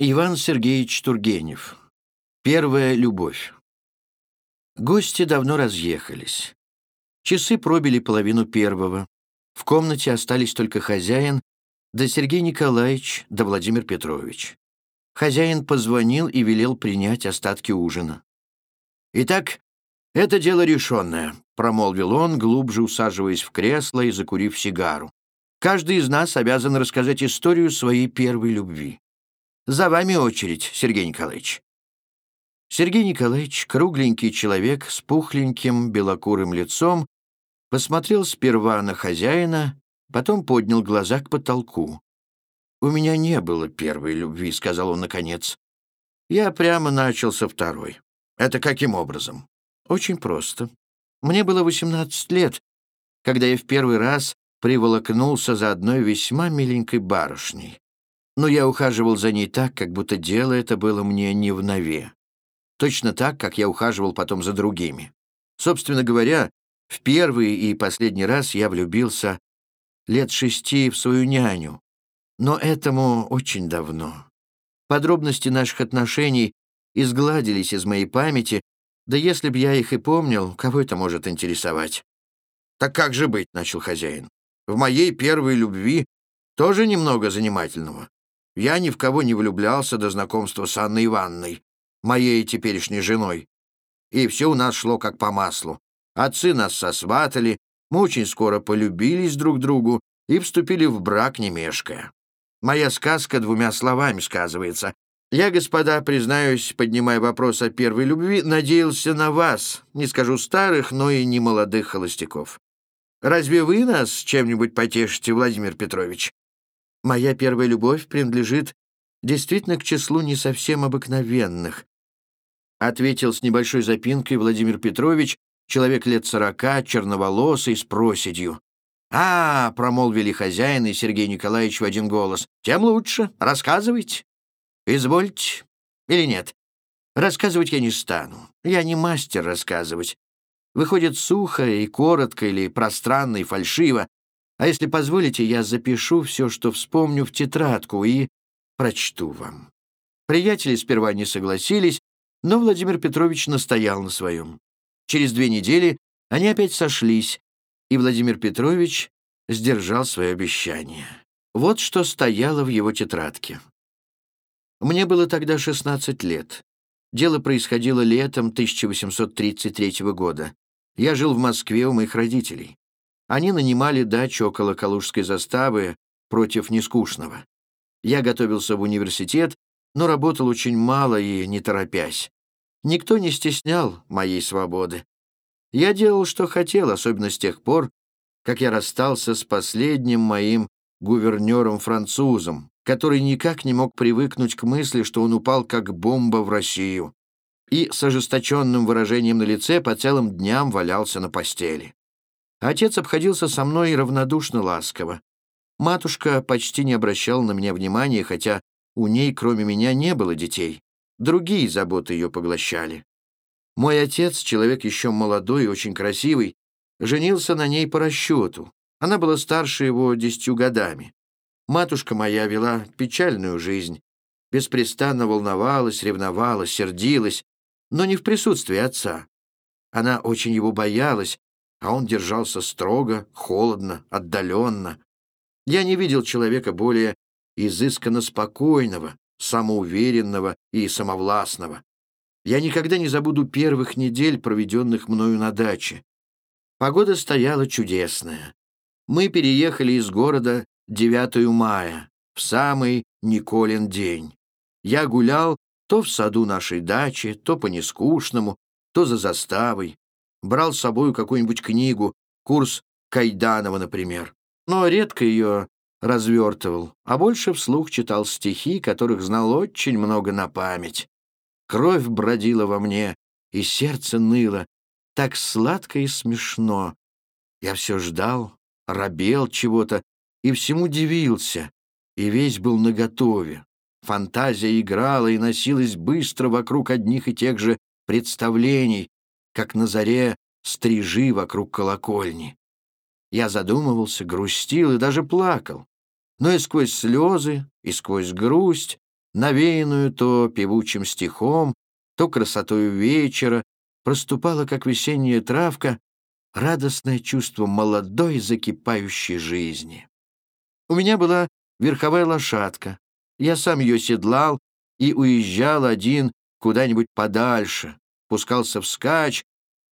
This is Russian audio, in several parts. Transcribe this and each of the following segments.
Иван Сергеевич Тургенев. Первая любовь. Гости давно разъехались. Часы пробили половину первого. В комнате остались только хозяин, да Сергей Николаевич, да Владимир Петрович. Хозяин позвонил и велел принять остатки ужина. «Итак, это дело решенное», — промолвил он, глубже усаживаясь в кресло и закурив сигару. «Каждый из нас обязан рассказать историю своей первой любви. За вами очередь, Сергей Николаевич». Сергей Николаевич, кругленький человек с пухленьким белокурым лицом, посмотрел сперва на хозяина, потом поднял глаза к потолку. «У меня не было первой любви», — сказал он наконец. «Я прямо начал со второй. Это каким образом?» «Очень просто. Мне было 18 лет, когда я в первый раз приволокнулся за одной весьма миленькой барышней но я ухаживал за ней так, как будто дело это было мне не в нове. Точно так, как я ухаживал потом за другими. Собственно говоря, в первый и последний раз я влюбился лет шести в свою няню, но этому очень давно. Подробности наших отношений изгладились из моей памяти, да если б я их и помнил, кого это может интересовать? «Так как же быть?» — начал хозяин. «В моей первой любви тоже немного занимательного. Я ни в кого не влюблялся до знакомства с Анной Ивановной, моей теперешней женой. И все у нас шло как по маслу. Отцы нас сосватали, мы очень скоро полюбились друг другу и вступили в брак, не мешкая. Моя сказка двумя словами сказывается. Я, господа, признаюсь, поднимая вопрос о первой любви, надеялся на вас, не скажу старых, но и не молодых холостяков. Разве вы нас чем-нибудь потешите, Владимир Петрович? Моя первая любовь принадлежит действительно к числу не совсем обыкновенных, ответил с небольшой запинкой Владимир Петрович, человек лет сорока, черноволосый, с проседью. «А, — промолвили хозяин и Сергей Николаевич в один голос, — тем лучше. Рассказывайте. Извольте. Или нет? Рассказывать я не стану. Я не мастер рассказывать. Выходит сухо и коротко или пространно и фальшиво, а если позволите, я запишу все, что вспомню, в тетрадку и прочту вам». Приятели сперва не согласились, но Владимир Петрович настоял на своем. Через две недели они опять сошлись, и Владимир Петрович сдержал свое обещание. Вот что стояло в его тетрадке. Мне было тогда 16 лет. Дело происходило летом 1833 года. Я жил в Москве у моих родителей. Они нанимали дачу около Калужской заставы против нескучного. Я готовился в университет, но работал очень мало и не торопясь. Никто не стеснял моей свободы. Я делал, что хотел, особенно с тех пор, как я расстался с последним моим гувернером-французом, который никак не мог привыкнуть к мысли, что он упал как бомба в Россию, и с ожесточенным выражением на лице по целым дням валялся на постели. Отец обходился со мной равнодушно ласково. Матушка почти не обращала на меня внимания, хотя у ней, кроме меня, не было детей. Другие заботы ее поглощали. Мой отец, человек еще молодой и очень красивый, женился на ней по расчету. Она была старше его десятью годами. Матушка моя вела печальную жизнь. Беспрестанно волновалась, ревновала, сердилась, но не в присутствии отца. Она очень его боялась, а он держался строго, холодно, отдаленно. Я не видел человека более изысканно спокойного, самоуверенного и самовластного. Я никогда не забуду первых недель, проведенных мною на даче. Погода стояла чудесная. Мы переехали из города 9 мая, в самый Николин день. Я гулял то в саду нашей дачи, то по нескучному, то за заставой брал с собой какую-нибудь книгу, курс Кайданова, например, но редко ее развертывал, а больше вслух читал стихи, которых знал очень много на память. Кровь бродила во мне, и сердце ныло, так сладко и смешно. Я все ждал, робел чего-то и всему дивился, и весь был наготове. Фантазия играла и носилась быстро вокруг одних и тех же представлений, как на заре стрижи вокруг колокольни. Я задумывался, грустил и даже плакал. Но и сквозь слезы, и сквозь грусть навеянную то певучим стихом, то красотою вечера, проступала, как весенняя травка, радостное чувство молодой закипающей жизни. У меня была верховая лошадка. Я сам ее седлал и уезжал один куда-нибудь подальше, пускался вскачь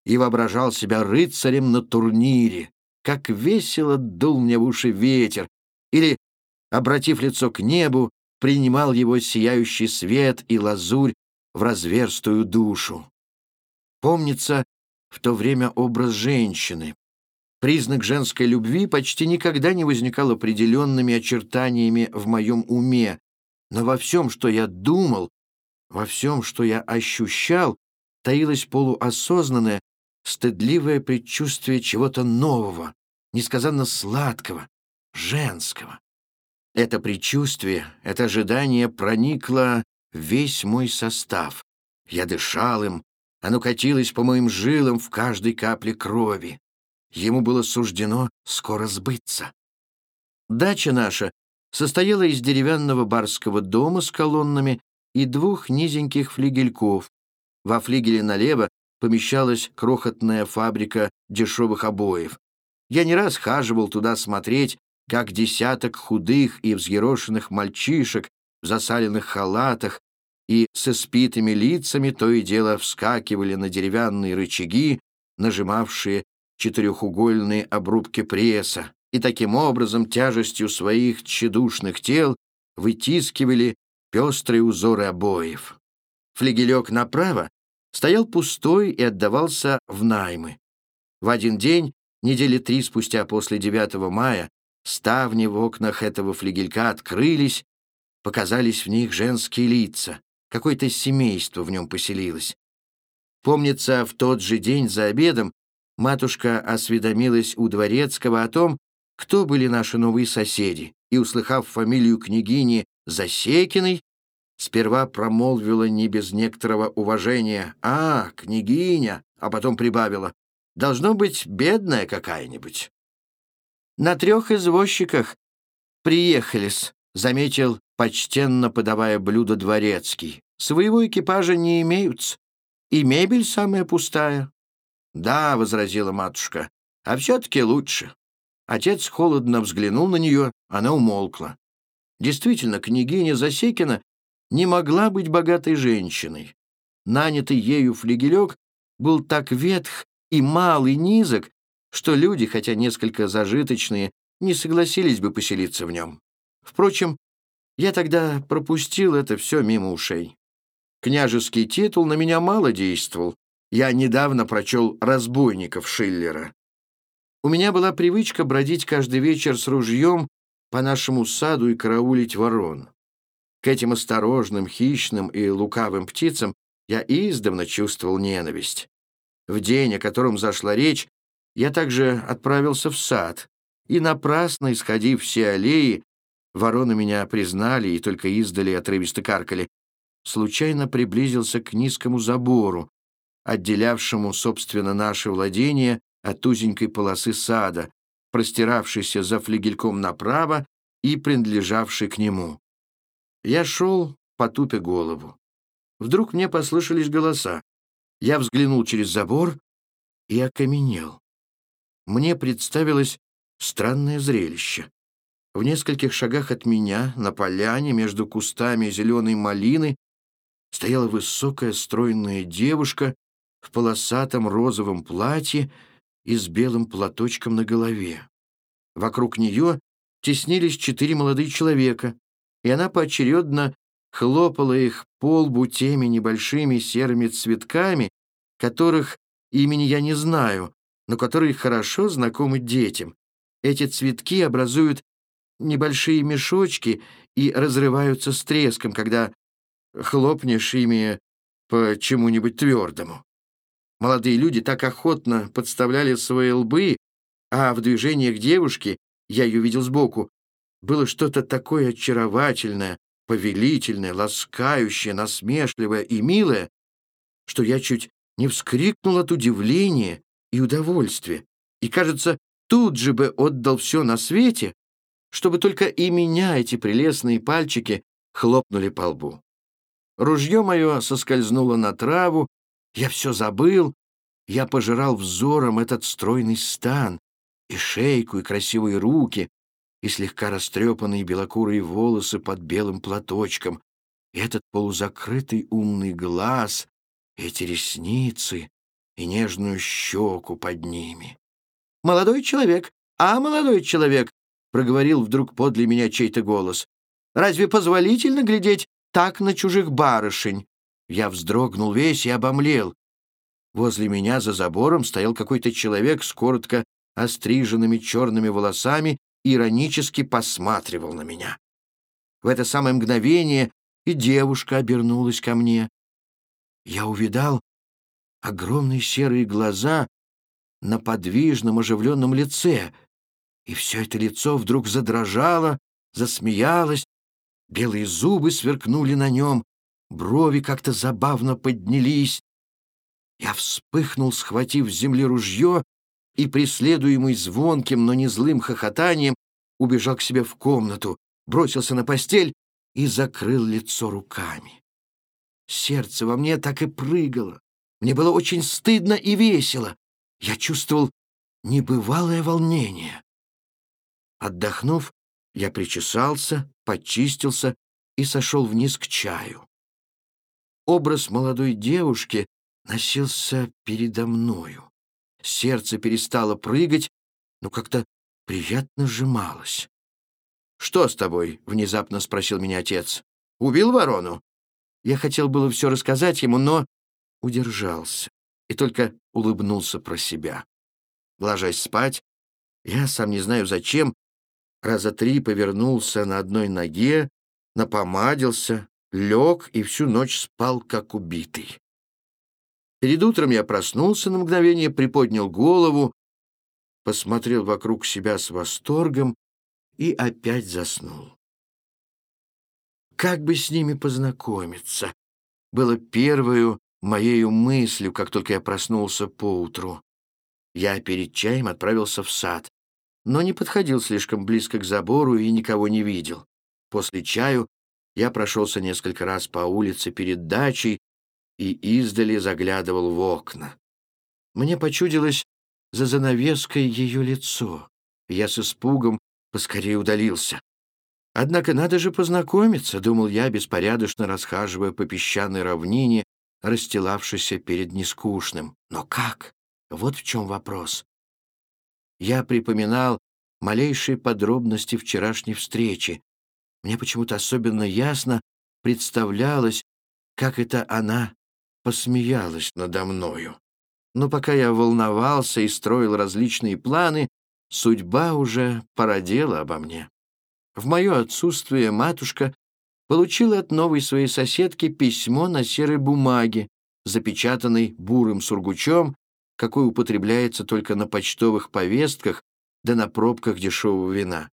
и воображал себя рыцарем на турнире. Как весело дул мне в уши ветер, или, обратив лицо к небу, принимал его сияющий свет и лазурь в разверстую душу. Помнится в то время образ женщины. Признак женской любви почти никогда не возникал определенными очертаниями в моем уме, но во всем, что я думал, во всем, что я ощущал, таилось полуосознанное, стыдливое предчувствие чего-то нового, несказанно сладкого, женского. Это предчувствие, это ожидание проникло весь мой состав. Я дышал им, оно катилось по моим жилам в каждой капле крови. Ему было суждено скоро сбыться. Дача наша состояла из деревянного барского дома с колоннами и двух низеньких флигельков. Во флигеле налево помещалась крохотная фабрика дешевых обоев. Я не раз хаживал туда смотреть, как десяток худых и взъерошенных мальчишек в засаленных халатах и с испитыми лицами то и дело вскакивали на деревянные рычаги, нажимавшие четырехугольные обрубки пресса, и таким образом тяжестью своих тщедушных тел вытискивали пестрые узоры обоев. Флигелек направо стоял пустой и отдавался в наймы. В один день, недели три спустя после 9 мая, Ставни в окнах этого флигелька открылись, показались в них женские лица. Какое-то семейство в нем поселилось. Помнится, в тот же день за обедом матушка осведомилась у Дворецкого о том, кто были наши новые соседи, и, услыхав фамилию княгини Засекиной, сперва промолвила не без некоторого уважения «А, княгиня», а потом прибавила «Должно быть бедная какая-нибудь». На трех извозчиках приехались, заметил, почтенно подавая блюдо дворецкий. Своего экипажа не имеются, и мебель самая пустая. Да, — возразила матушка, — а все-таки лучше. Отец холодно взглянул на нее, она умолкла. Действительно, княгиня Засекина не могла быть богатой женщиной. Нанятый ею флигелек был так ветх и мал и низок, что люди, хотя несколько зажиточные, не согласились бы поселиться в нем. Впрочем, я тогда пропустил это все мимо ушей. Княжеский титул на меня мало действовал. Я недавно прочел «Разбойников» Шиллера. У меня была привычка бродить каждый вечер с ружьем по нашему саду и караулить ворон. К этим осторожным, хищным и лукавым птицам я издавна чувствовал ненависть. В день, о котором зашла речь, я также отправился в сад, и напрасно, исходив все аллеи, вороны меня признали и только издали отрывисто каркали, случайно приблизился к низкому забору, отделявшему, собственно, наше владение от узенькой полосы сада, простиравшейся за флигельком направо и принадлежавшей к нему. Я шел, потупя голову. Вдруг мне послышались голоса. Я взглянул через забор и окаменел мне представилось странное зрелище. В нескольких шагах от меня, на поляне, между кустами зеленой малины, стояла высокая стройная девушка в полосатом розовом платье и с белым платочком на голове. Вокруг нее теснились четыре молодые человека, и она поочередно хлопала их по лбу теми небольшими серыми цветками, которых имени я не знаю, но которые хорошо знакомы детям. Эти цветки образуют небольшие мешочки и разрываются с треском, когда хлопнешь ими по чему-нибудь твердому. Молодые люди так охотно подставляли свои лбы, а в движениях девушки, я ее видел сбоку, было что-то такое очаровательное, повелительное, ласкающее, насмешливое и милое, что я чуть не вскрикнул от удивления и удовольствие, и, кажется, тут же бы отдал все на свете, чтобы только и меня эти прелестные пальчики хлопнули по лбу. Ружье мое соскользнуло на траву, я все забыл, я пожирал взором этот стройный стан, и шейку, и красивые руки, и слегка растрепанные белокурые волосы под белым платочком, и этот полузакрытый умный глаз, эти ресницы и нежную щеку под ними. «Молодой человек, а молодой человек!» — проговорил вдруг подле меня чей-то голос. «Разве позволительно глядеть так на чужих барышень?» Я вздрогнул весь и обомлел. Возле меня за забором стоял какой-то человек с коротко остриженными черными волосами иронически посматривал на меня. В это самое мгновение и девушка обернулась ко мне. Я увидал огромные серые глаза на подвижном оживленном лице, и все это лицо вдруг задрожало, засмеялось, белые зубы сверкнули на нем, брови как-то забавно поднялись. Я вспыхнул, схватив с земли ружье, и, преследуемый звонким, но не злым хохотанием, убежал к себе в комнату, бросился на постель и закрыл лицо руками. Сердце во мне так и прыгало. Мне было очень стыдно и весело. Я чувствовал небывалое волнение. Отдохнув, я причесался, почистился и сошел вниз к чаю. Образ молодой девушки носился передо мною. Сердце перестало прыгать, но как-то приятно сжималось. «Что с тобой?» — внезапно спросил меня отец. «Убил ворону?» Я хотел было все рассказать ему, но удержался и только улыбнулся про себя. Ложась спать, я, сам не знаю зачем, раза три повернулся на одной ноге, напомадился, лег и всю ночь спал, как убитый. Перед утром я проснулся на мгновение, приподнял голову, посмотрел вокруг себя с восторгом и опять заснул. Как бы с ними познакомиться? Было первую моею мыслью, как только я проснулся поутру. Я перед чаем отправился в сад, но не подходил слишком близко к забору и никого не видел. После чаю я прошелся несколько раз по улице перед дачей и издали заглядывал в окна. Мне почудилось за занавеской ее лицо. Я с испугом поскорее удалился. Однако надо же познакомиться, думал я, беспорядочно расхаживая по песчаной равнине, расстилавшейся перед нескучным. Но как? Вот в чем вопрос. Я припоминал малейшие подробности вчерашней встречи. Мне почему-то особенно ясно представлялось, как это она посмеялась надо мною. Но пока я волновался и строил различные планы, судьба уже породела обо мне. В мое отсутствие матушка получила от новой своей соседки письмо на серой бумаге, запечатанной бурым сургучом, какой употребляется только на почтовых повестках да на пробках дешевого вина.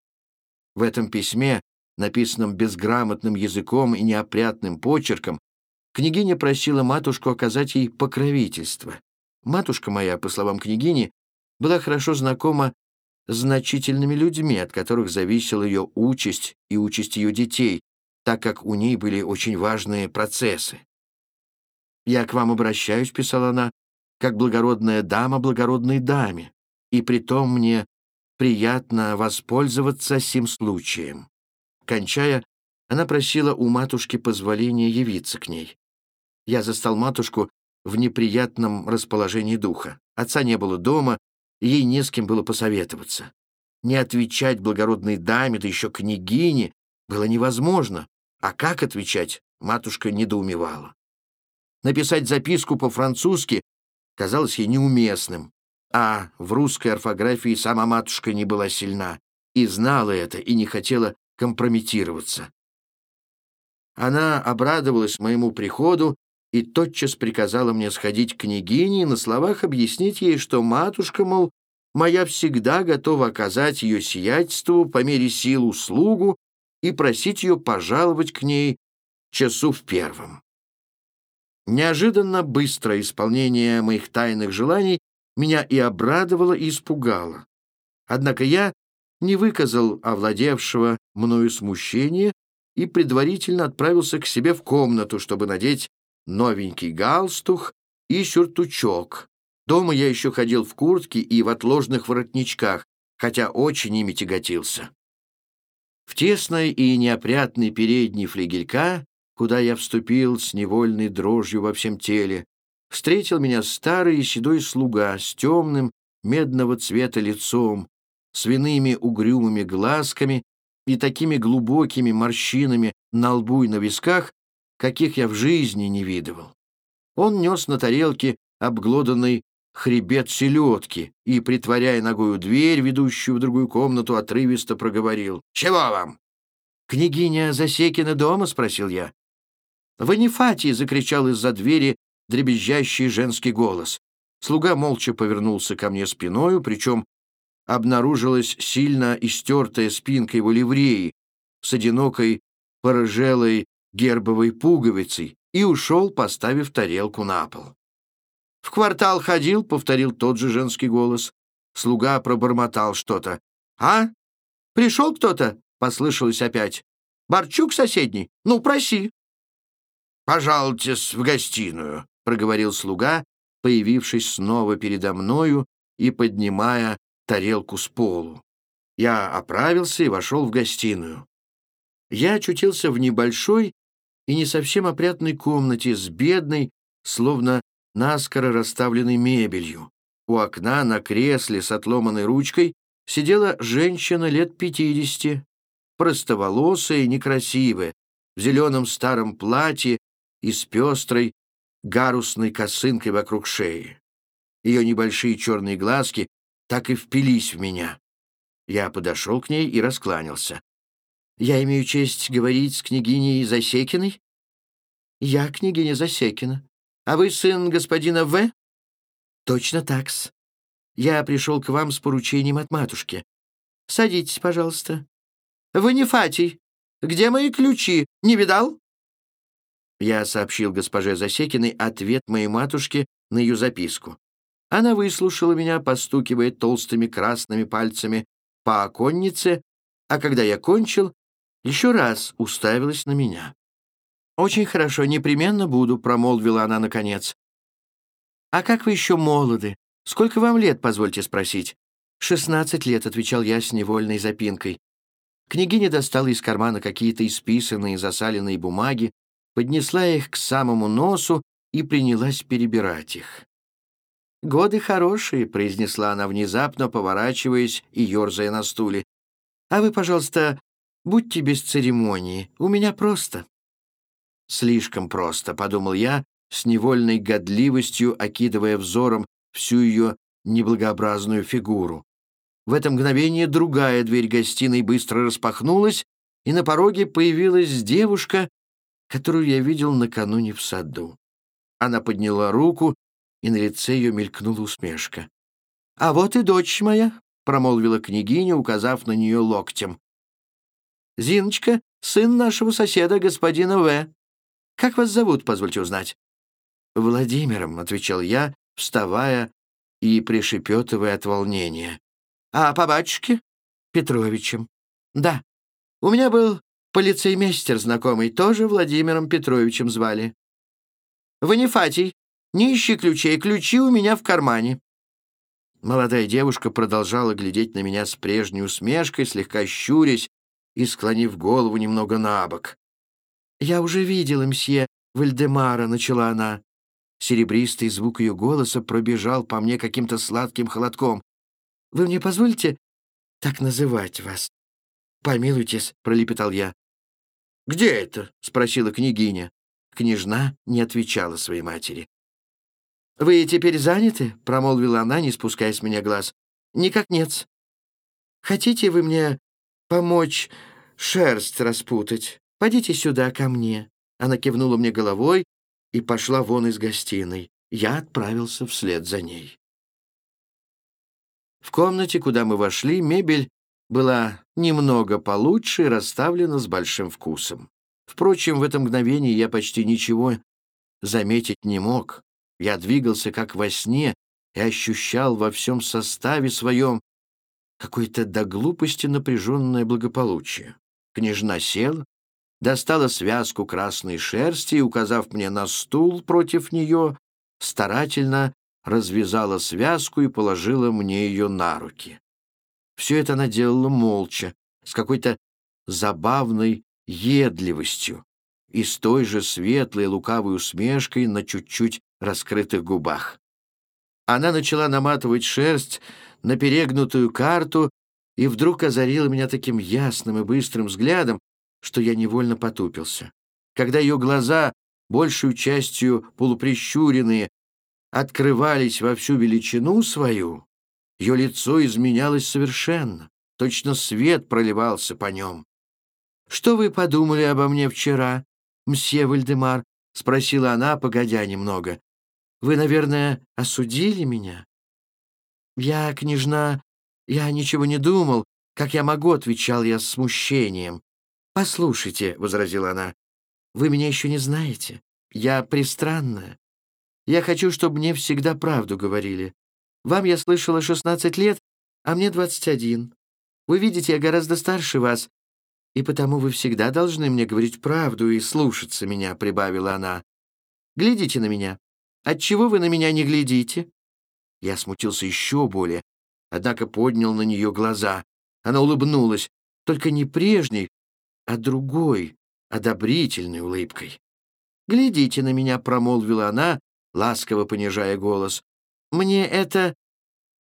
В этом письме, написанном безграмотным языком и неопрятным почерком, Княгиня просила матушку оказать ей покровительство. Матушка моя, по словам княгини, была хорошо знакома с значительными людьми, от которых зависела ее участь и участь ее детей, так как у ней были очень важные процессы. «Я к вам обращаюсь», — писала она, — «как благородная дама благородной даме, и притом мне приятно воспользоваться сим случаем». Кончая, она просила у матушки позволения явиться к ней. Я застал матушку в неприятном расположении духа. Отца не было дома, ей не с кем было посоветоваться. Не отвечать благородной даме, да еще княгине, было невозможно. А как отвечать, матушка недоумевала. Написать записку по-французски казалось ей неуместным, а в русской орфографии сама матушка не была сильна, и знала это, и не хотела компрометироваться. Она обрадовалась моему приходу и тотчас приказала мне сходить к княгине и на словах объяснить ей, что матушка, мол, моя всегда готова оказать ее сиятельству по мере сил услугу и просить ее пожаловать к ней часу в первом. Неожиданно быстрое исполнение моих тайных желаний меня и обрадовало, и испугало. Однако я не выказал овладевшего мною смущения и предварительно отправился к себе в комнату, чтобы надеть новенький галстух и сюртучок. Дома я еще ходил в куртке и в отложных воротничках, хотя очень ими тяготился. В тесной и неопрятной передней флигелька, куда я вступил с невольной дрожью во всем теле, встретил меня старый седой слуга с темным, медного цвета лицом, свиными угрюмыми глазками и такими глубокими морщинами на лбу и на висках, каких я в жизни не видывал. Он нес на тарелке обглоданный хребет селедки и, притворяя ногою дверь, ведущую в другую комнату, отрывисто проговорил. «Чего вам?» «Княгиня Засекина дома?» — спросил я. «В Анифатии!» — закричал из-за двери дребезжащий женский голос. Слуга молча повернулся ко мне спиною, причем обнаружилась сильно истертая спинка его ливреи с одинокой порыжелой гербовой пуговицей и ушел, поставив тарелку на пол. «В квартал ходил», — повторил тот же женский голос. Слуга пробормотал что-то. «А? Пришел кто-то?» — послышалось опять. «Борчук соседний? Ну, проси». «Пожалуйтесь в гостиную», — проговорил слуга, появившись снова передо мною и поднимая тарелку с полу. Я оправился и вошел в гостиную. Я очутился в небольшой и не совсем опрятной комнате с бедной, словно наскоро расставленной мебелью. У окна на кресле с отломанной ручкой сидела женщина лет пятидесяти, простоволосая и некрасивая, в зеленом старом платье и с пестрой гарусной косынкой вокруг шеи. Ее небольшие черные глазки так и впились в меня. Я подошел к ней и раскланялся. «Я имею честь говорить с княгиней Засекиной?» «Я княгиня Засекина. А вы сын господина В?» «Точно такс. Я пришел к вам с поручением от матушки. Садитесь, пожалуйста». «Вы не Фатий. Где мои ключи? Не видал?» Я сообщил госпоже Засекиной ответ моей матушки на ее записку. Она выслушала меня, постукивая толстыми красными пальцами по оконнице, а когда я кончил, еще раз уставилась на меня. «Очень хорошо, непременно буду», — промолвила она наконец. «А как вы еще молоды? Сколько вам лет, позвольте спросить?» «Шестнадцать лет», — отвечал я с невольной запинкой. Княгиня достала из кармана какие-то исписанные засаленные бумаги, поднесла их к самому носу и принялась перебирать их. «Годы хорошие», — произнесла она внезапно, поворачиваясь и ерзая на стуле. «А вы, пожалуйста, будьте без церемонии. У меня просто». «Слишком просто», — подумал я, с невольной годливостью окидывая взором всю ее неблагообразную фигуру. В это мгновение другая дверь гостиной быстро распахнулась, и на пороге появилась девушка, которую я видел накануне в саду. Она подняла руку и на лице ее мелькнула усмешка. «А вот и дочь моя», — промолвила княгиня, указав на нее локтем. «Зиночка, сын нашего соседа, господина В. Как вас зовут, позвольте узнать?» «Владимиром», — отвечал я, вставая и пришепетывая от волнения. «А по батюшке?» «Петровичем». «Да. У меня был полицеймейстер знакомый, тоже Владимиром Петровичем звали». «Ванифатий, не ищи ключей, ключи у меня в кармане». Молодая девушка продолжала глядеть на меня с прежней усмешкой, слегка щурясь и склонив голову немного на бок. «Я уже видела мсье Вальдемара», — начала она. Серебристый звук ее голоса пробежал по мне каким-то сладким холодком. «Вы мне позволите так называть вас?» «Помилуйтесь», — пролепетал я. «Где это?» — спросила княгиня. Княжна не отвечала своей матери. «Вы теперь заняты?» — промолвила она, не спуская с меня глаз. «Никак нет. Хотите вы мне помочь шерсть распутать? Пойдите сюда ко мне». Она кивнула мне головой и пошла вон из гостиной. Я отправился вслед за ней. В комнате, куда мы вошли, мебель была немного получше и расставлена с большим вкусом. Впрочем, в это мгновение я почти ничего заметить не мог. Я двигался как во сне и ощущал во всем составе своем какое-то до глупости напряженное благополучие. Княжна села, достала связку красной шерсти и, указав мне на стул против нее, старательно развязала связку и положила мне ее на руки. Все это она делала молча, с какой-то забавной едливостью и с той же светлой лукавой усмешкой на чуть-чуть раскрытых губах. Она начала наматывать шерсть на перегнутую карту и вдруг озарила меня таким ясным и быстрым взглядом, что я невольно потупился. Когда ее глаза, большую частью полуприщуренные, открывались во всю величину свою, ее лицо изменялось совершенно, точно свет проливался по нем. «Что вы подумали обо мне вчера, мсье Вальдемар?» — спросила она, погодя немного. «Вы, наверное, осудили меня?» «Я, княжна, я ничего не думал. Как я могу?» — отвечал я с смущением. «Послушайте», — возразила она, — «вы меня еще не знаете. Я пристранная. Я хочу, чтобы мне всегда правду говорили. Вам я слышала 16 лет, а мне 21. Вы видите, я гораздо старше вас, и потому вы всегда должны мне говорить правду и слушаться меня», — прибавила она. «Глядите на меня. Отчего вы на меня не глядите?» Я смутился еще более, однако поднял на нее глаза. Она улыбнулась, только не прежней, а другой, одобрительной улыбкой. «Глядите на меня», — промолвила она, ласково понижая голос. «Мне это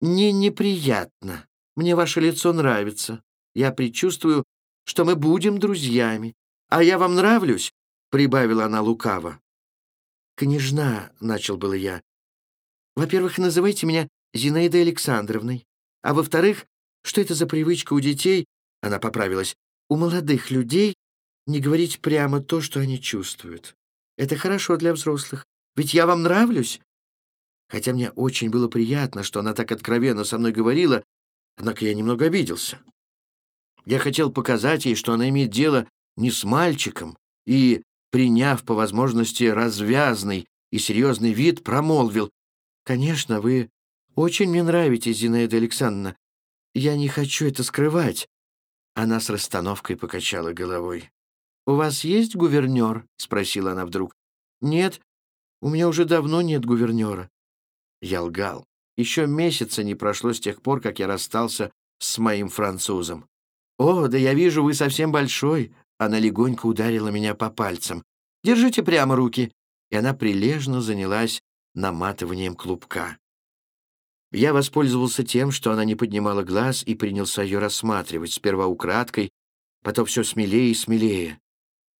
не неприятно. Мне ваше лицо нравится. Я предчувствую, что мы будем друзьями. А я вам нравлюсь?» — прибавила она лукаво. «Княжна», — начал было я, — «во-первых, называйте меня Зинаидой Александровной, а во-вторых, что это за привычка у детей, — она поправилась, — у молодых людей не говорить прямо то, что они чувствуют. Это хорошо для взрослых. Ведь я вам нравлюсь?» Хотя мне очень было приятно, что она так откровенно со мной говорила, однако я немного обиделся. Я хотел показать ей, что она имеет дело не с мальчиком, и, приняв по возможности развязный и серьезный вид, промолвил, «Конечно, вы очень мне нравитесь, Зинаида Александровна. Я не хочу это скрывать». Она с расстановкой покачала головой. «У вас есть гувернер?» — спросила она вдруг. «Нет, у меня уже давно нет гувернера». Я лгал. Еще месяца не прошло с тех пор, как я расстался с моим французом. «О, да я вижу, вы совсем большой!» Она легонько ударила меня по пальцам. «Держите прямо руки!» И она прилежно занялась наматыванием клубка. Я воспользовался тем, что она не поднимала глаз и принялся ее рассматривать, сперва украдкой, потом все смелее и смелее.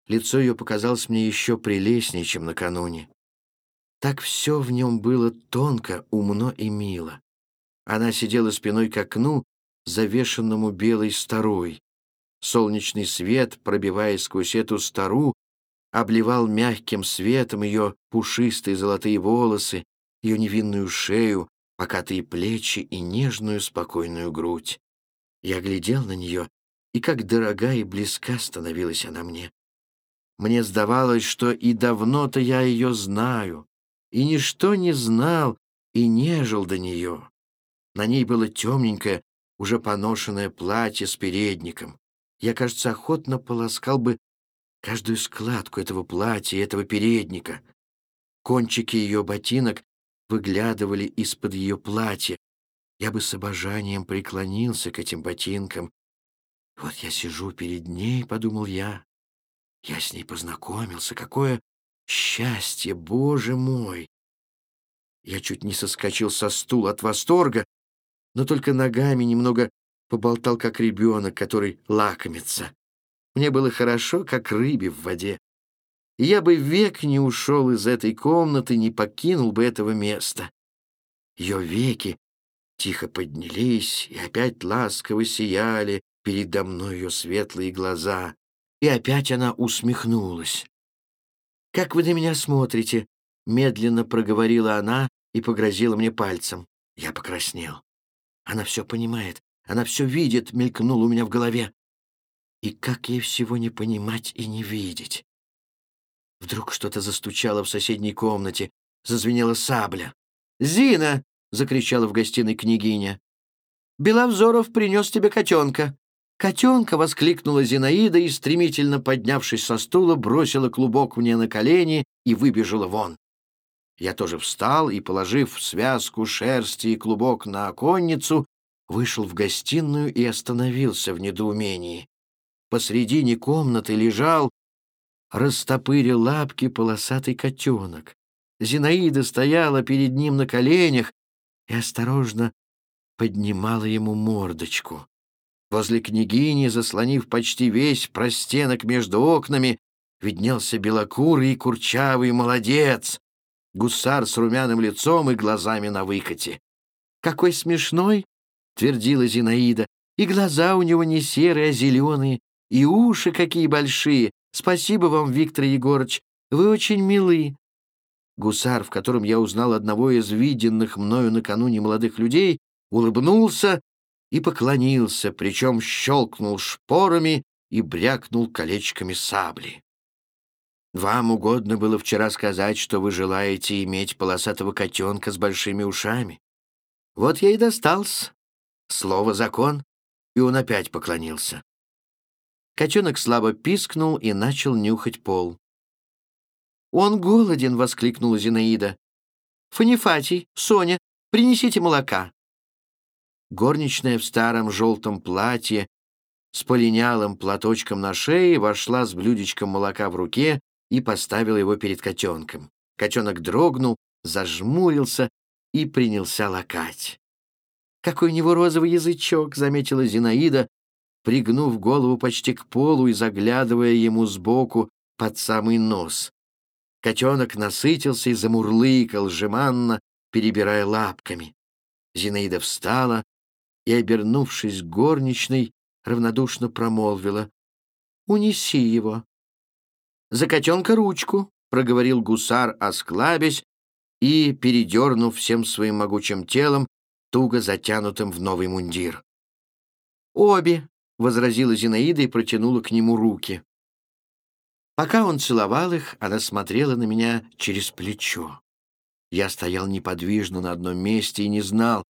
Лицо ее показалось мне еще прелестнее, чем накануне. Так все в нем было тонко, умно и мило. Она сидела спиной к окну, завешенному белой старой. Солнечный свет, пробиваясь сквозь эту стару, обливал мягким светом ее пушистые золотые волосы, ее невинную шею, покатые плечи и нежную спокойную грудь. Я глядел на нее, и как дорога и близка становилась она мне. Мне сдавалось, что и давно-то я ее знаю, и ничто не знал и не жил до нее. На ней было темненькое, уже поношенное платье с передником. Я, кажется, охотно полоскал бы каждую складку этого платья этого передника. Кончики ее ботинок выглядывали из-под ее платья. Я бы с обожанием преклонился к этим ботинкам. Вот я сижу перед ней, — подумал я. Я с ней познакомился. Какое Счастье, боже мой! Я чуть не соскочил со стула от восторга, но только ногами немного поболтал, как ребенок, который лакомится. Мне было хорошо, как рыбе в воде. Я бы век не ушел из этой комнаты, не покинул бы этого места. Ее веки тихо поднялись и опять ласково сияли передо мной ее светлые глаза. И опять она усмехнулась. «Как вы на меня смотрите?» — медленно проговорила она и погрозила мне пальцем. Я покраснел. Она все понимает, она все видит, мелькнуло у меня в голове. И как ей всего не понимать и не видеть? Вдруг что-то застучало в соседней комнате, зазвенела сабля. «Зина!» — закричала в гостиной княгиня. «Беловзоров принес тебе котенка. «Котенка!» — воскликнула Зинаида и, стремительно поднявшись со стула, бросила клубок мне на колени и выбежала вон. Я тоже встал и, положив связку шерсти и клубок на оконницу, вышел в гостиную и остановился в недоумении. Посредине комнаты лежал, растопырил лапки полосатый котенок. Зинаида стояла перед ним на коленях и осторожно поднимала ему мордочку. Возле княгини, заслонив почти весь простенок между окнами, виднелся белокурый и курчавый молодец, гусар с румяным лицом и глазами на выкате. «Какой смешной!» — твердила Зинаида. «И глаза у него не серые, а зеленые, и уши какие большие. Спасибо вам, Виктор Егорыч, вы очень милы». Гусар, в котором я узнал одного из виденных мною накануне молодых людей, улыбнулся и поклонился, причем щелкнул шпорами и брякнул колечками сабли. «Вам угодно было вчера сказать, что вы желаете иметь полосатого котенка с большими ушами. Вот я и достался. Слово «закон», и он опять поклонился. Котенок слабо пискнул и начал нюхать пол. «Он голоден!» — воскликнула Зинаида. «Фанифатий, Соня, принесите молока!» Горничная в старом желтом платье с полинялым платочком на шее вошла с блюдечком молока в руке и поставила его перед котенком. Котенок дрогнул, зажмурился и принялся лакать. «Какой у него розовый язычок!» — заметила Зинаида, пригнув голову почти к полу и заглядывая ему сбоку под самый нос. Котенок насытился и замурлыкал, жеманно, перебирая лапками. Зинаида встала, и, обернувшись к горничной, равнодушно промолвила. «Унеси его». «За котенка ручку», — проговорил гусар, осклабясь и передернув всем своим могучим телом, туго затянутым в новый мундир. «Обе», — возразила Зинаида и протянула к нему руки. Пока он целовал их, она смотрела на меня через плечо. Я стоял неподвижно на одном месте и не знал,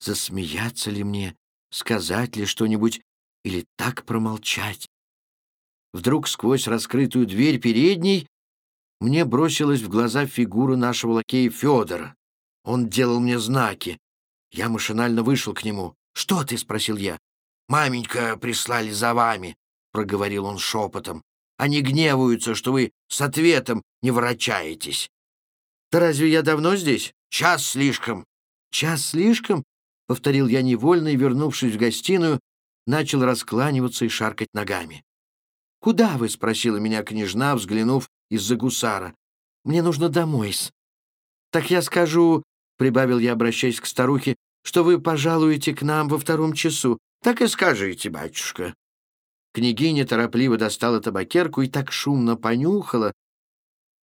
засмеяться ли мне, сказать ли что-нибудь или так промолчать. Вдруг сквозь раскрытую дверь передней мне бросилась в глаза фигура нашего лакея Федора. Он делал мне знаки. Я машинально вышел к нему. «Что ты?» — спросил я. «Маменька прислали за вами», — проговорил он шепотом. «Они гневаются, что вы с ответом не ворочаетесь». «Да разве я давно здесь?» «Час слишком». «Час слишком?» — повторил я невольно и, вернувшись в гостиную, начал раскланиваться и шаркать ногами. «Куда вы?» — спросила меня княжна, взглянув из-за гусара. «Мне нужно домой-с». «Так я скажу», — прибавил я, обращаясь к старухе, «что вы пожалуете к нам во втором часу. Так и скажите, батюшка». Княгиня торопливо достала табакерку и так шумно понюхала,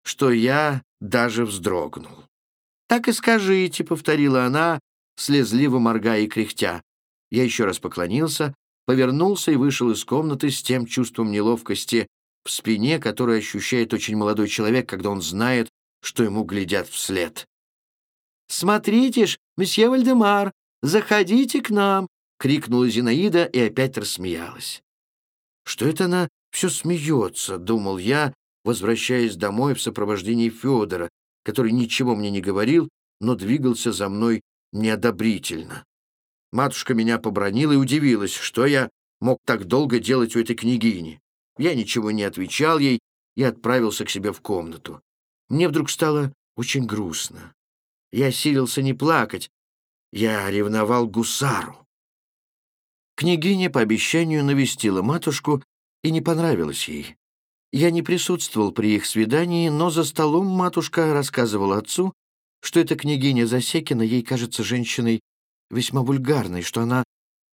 что я даже вздрогнул. «Так и скажите», — повторила она, слезливо моргая и кряхтя. Я еще раз поклонился, повернулся и вышел из комнаты с тем чувством неловкости в спине, которое ощущает очень молодой человек, когда он знает, что ему глядят вслед. «Смотрите ж, месье Вальдемар, заходите к нам!» — крикнула Зинаида и опять рассмеялась. «Что это она все смеется?» — думал я, возвращаясь домой в сопровождении Федора, который ничего мне не говорил, но двигался за мной неодобрительно. Матушка меня побронила и удивилась, что я мог так долго делать у этой княгини. Я ничего не отвечал ей и отправился к себе в комнату. Мне вдруг стало очень грустно. Я силился не плакать. Я ревновал гусару. Княгиня по обещанию навестила матушку и не понравилась ей. Я не присутствовал при их свидании, но за столом матушка рассказывала отцу, что эта княгиня Засекина ей кажется женщиной весьма вульгарной, что она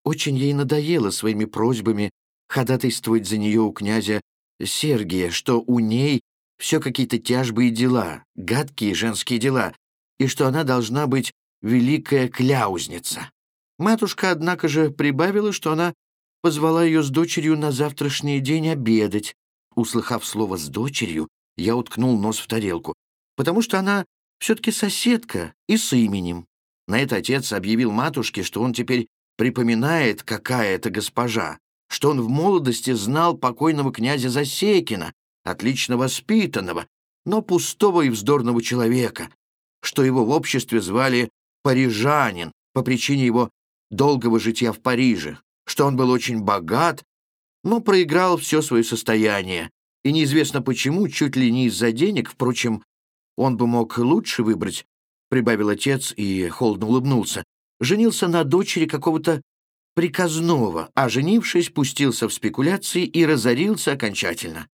очень ей надоела своими просьбами ходатайствовать за нее у князя Сергия, что у ней все какие-то тяжбы и дела, гадкие женские дела, и что она должна быть великая кляузница. Матушка, однако же, прибавила, что она позвала ее с дочерью на завтрашний день обедать. Услыхав слово «с дочерью», я уткнул нос в тарелку, потому что она все-таки соседка и с именем. На это отец объявил матушке, что он теперь припоминает, какая это госпожа, что он в молодости знал покойного князя Засекина, отлично воспитанного, но пустого и вздорного человека, что его в обществе звали «парижанин» по причине его долгого житья в Париже, что он был очень богат, но проиграл все свое состояние, и неизвестно почему, чуть ли не из-за денег, впрочем, он бы мог лучше выбрать, прибавил отец и холодно улыбнулся, женился на дочери какого-то приказного, а женившись, пустился в спекуляции и разорился окончательно.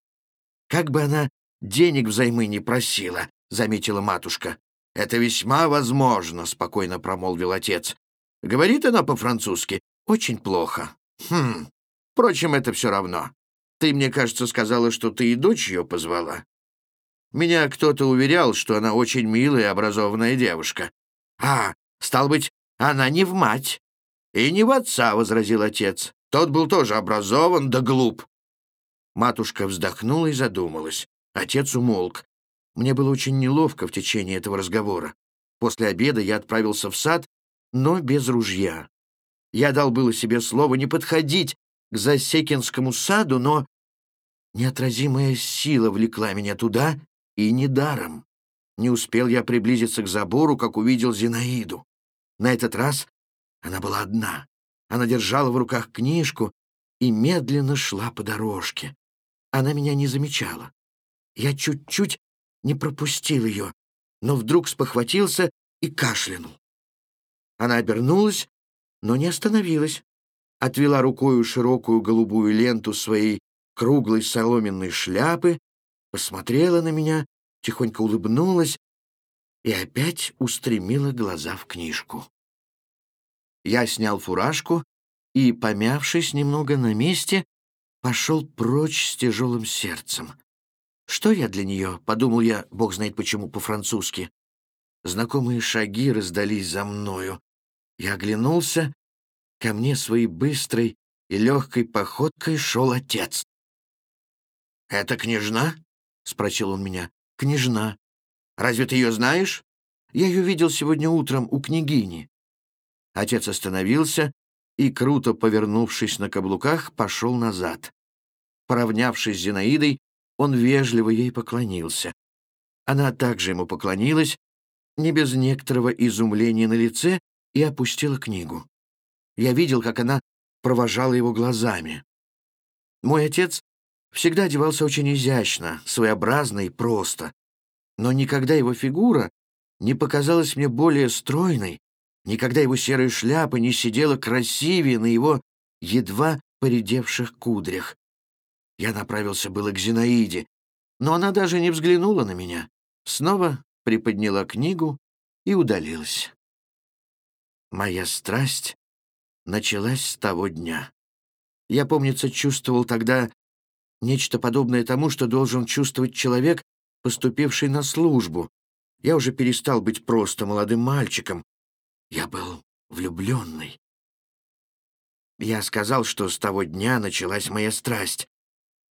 Как бы она денег взаймы не просила, заметила матушка. «Это весьма возможно», — спокойно промолвил отец. «Говорит она по-французски? Очень плохо. Хм. Впрочем, это все равно. Ты, мне кажется, сказала, что ты и дочь ее позвала. Меня кто-то уверял, что она очень милая и образованная девушка. А, стал быть, она не в мать. И не в отца, — возразил отец. Тот был тоже образован, да глуп. Матушка вздохнула и задумалась. Отец умолк. Мне было очень неловко в течение этого разговора. После обеда я отправился в сад, но без ружья. Я дал было себе слово не подходить к Засекинскому саду, но неотразимая сила влекла меня туда, и недаром. Не успел я приблизиться к забору, как увидел Зинаиду. На этот раз она была одна. Она держала в руках книжку и медленно шла по дорожке. Она меня не замечала. Я чуть-чуть не пропустил ее, но вдруг спохватился и кашлянул. Она обернулась, но не остановилась. Отвела рукою широкую голубую ленту своей круглой соломенной шляпы, посмотрела на меня, тихонько улыбнулась и опять устремила глаза в книжку. Я снял фуражку и, помявшись немного на месте, пошел прочь с тяжелым сердцем. Что я для нее? — подумал я, бог знает почему, по-французски. Знакомые шаги раздались за мною. Я оглянулся. Ко мне своей быстрой и легкой походкой шел отец. «Это княжна?» — спросил он меня. «Княжна. Разве ты ее знаешь? Я ее видел сегодня утром у княгини». Отец остановился и, круто повернувшись на каблуках, пошел назад. Поравнявшись с Зинаидой, он вежливо ей поклонился. Она также ему поклонилась, не без некоторого изумления на лице, и опустила книгу. Я видел, как она провожала его глазами. Мой отец всегда одевался очень изящно, своеобразно и просто, но никогда его фигура не показалась мне более стройной, никогда его серая шляпа не сидела красивее на его едва поредевших кудрях. Я направился было к Зинаиде, но она даже не взглянула на меня, снова приподняла книгу и удалилась. Моя страсть началась с того дня. Я, помнится, чувствовал тогда нечто подобное тому, что должен чувствовать человек, поступивший на службу. Я уже перестал быть просто молодым мальчиком. Я был влюбленный. Я сказал, что с того дня началась моя страсть.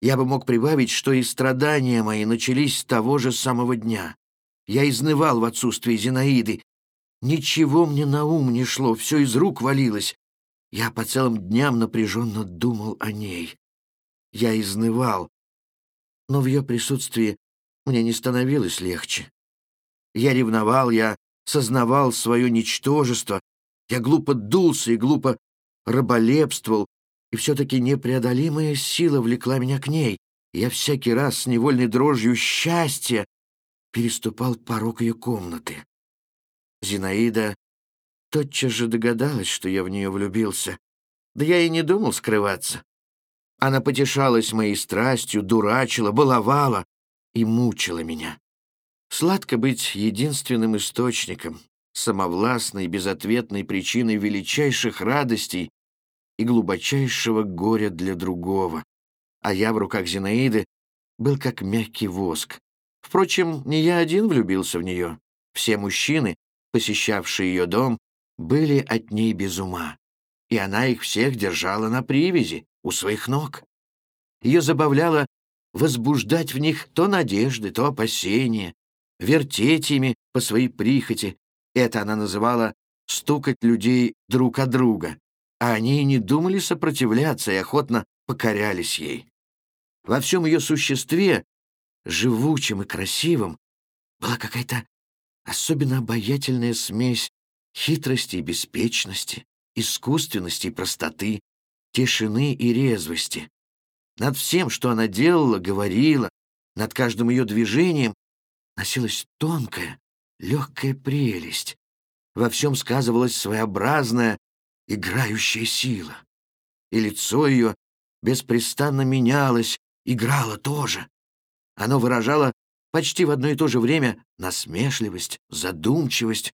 Я бы мог прибавить, что и страдания мои начались с того же самого дня. Я изнывал в отсутствии Зинаиды. Ничего мне на ум не шло, все из рук валилось. Я по целым дням напряженно думал о ней. Я изнывал, но в ее присутствии мне не становилось легче. Я ревновал, я сознавал свое ничтожество, я глупо дулся и глупо раболепствовал, и все-таки непреодолимая сила влекла меня к ней. Я всякий раз с невольной дрожью счастья переступал порог ее комнаты. Зинаида тотчас же догадалась, что я в нее влюбился. Да я и не думал скрываться. Она потешалась моей страстью, дурачила, баловала и мучила меня. Сладко быть единственным источником, самовластной, безответной причиной величайших радостей и глубочайшего горя для другого. А я в руках Зинаиды был как мягкий воск. Впрочем, не я один влюбился в нее. Все мужчины, посещавшие ее дом, были от ней без ума. И она их всех держала на привязи, у своих ног. Ее забавляло возбуждать в них то надежды, то опасения, вертеть ими по своей прихоти. Это она называла «стукать людей друг от друга» а они не думали сопротивляться и охотно покорялись ей. Во всем ее существе, живучим и красивым, была какая-то особенно обаятельная смесь хитрости и беспечности, искусственности и простоты, тишины и резвости. Над всем, что она делала, говорила, над каждым ее движением носилась тонкая, легкая прелесть. Во всем сказывалась своеобразная, играющая сила. И лицо ее беспрестанно менялось, играло тоже. Оно выражало почти в одно и то же время насмешливость, задумчивость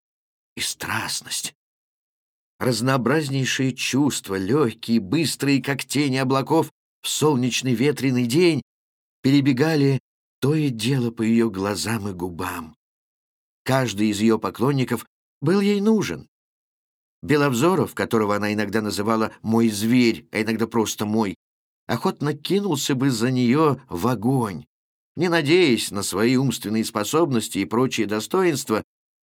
и страстность. Разнообразнейшие чувства, легкие, быстрые, как тени облаков, в солнечный ветреный день перебегали то и дело по ее глазам и губам. Каждый из ее поклонников был ей нужен. Беловзоров, которого она иногда называла «мой зверь», а иногда просто «мой», охотно кинулся бы за нее в огонь. Не надеясь на свои умственные способности и прочие достоинства,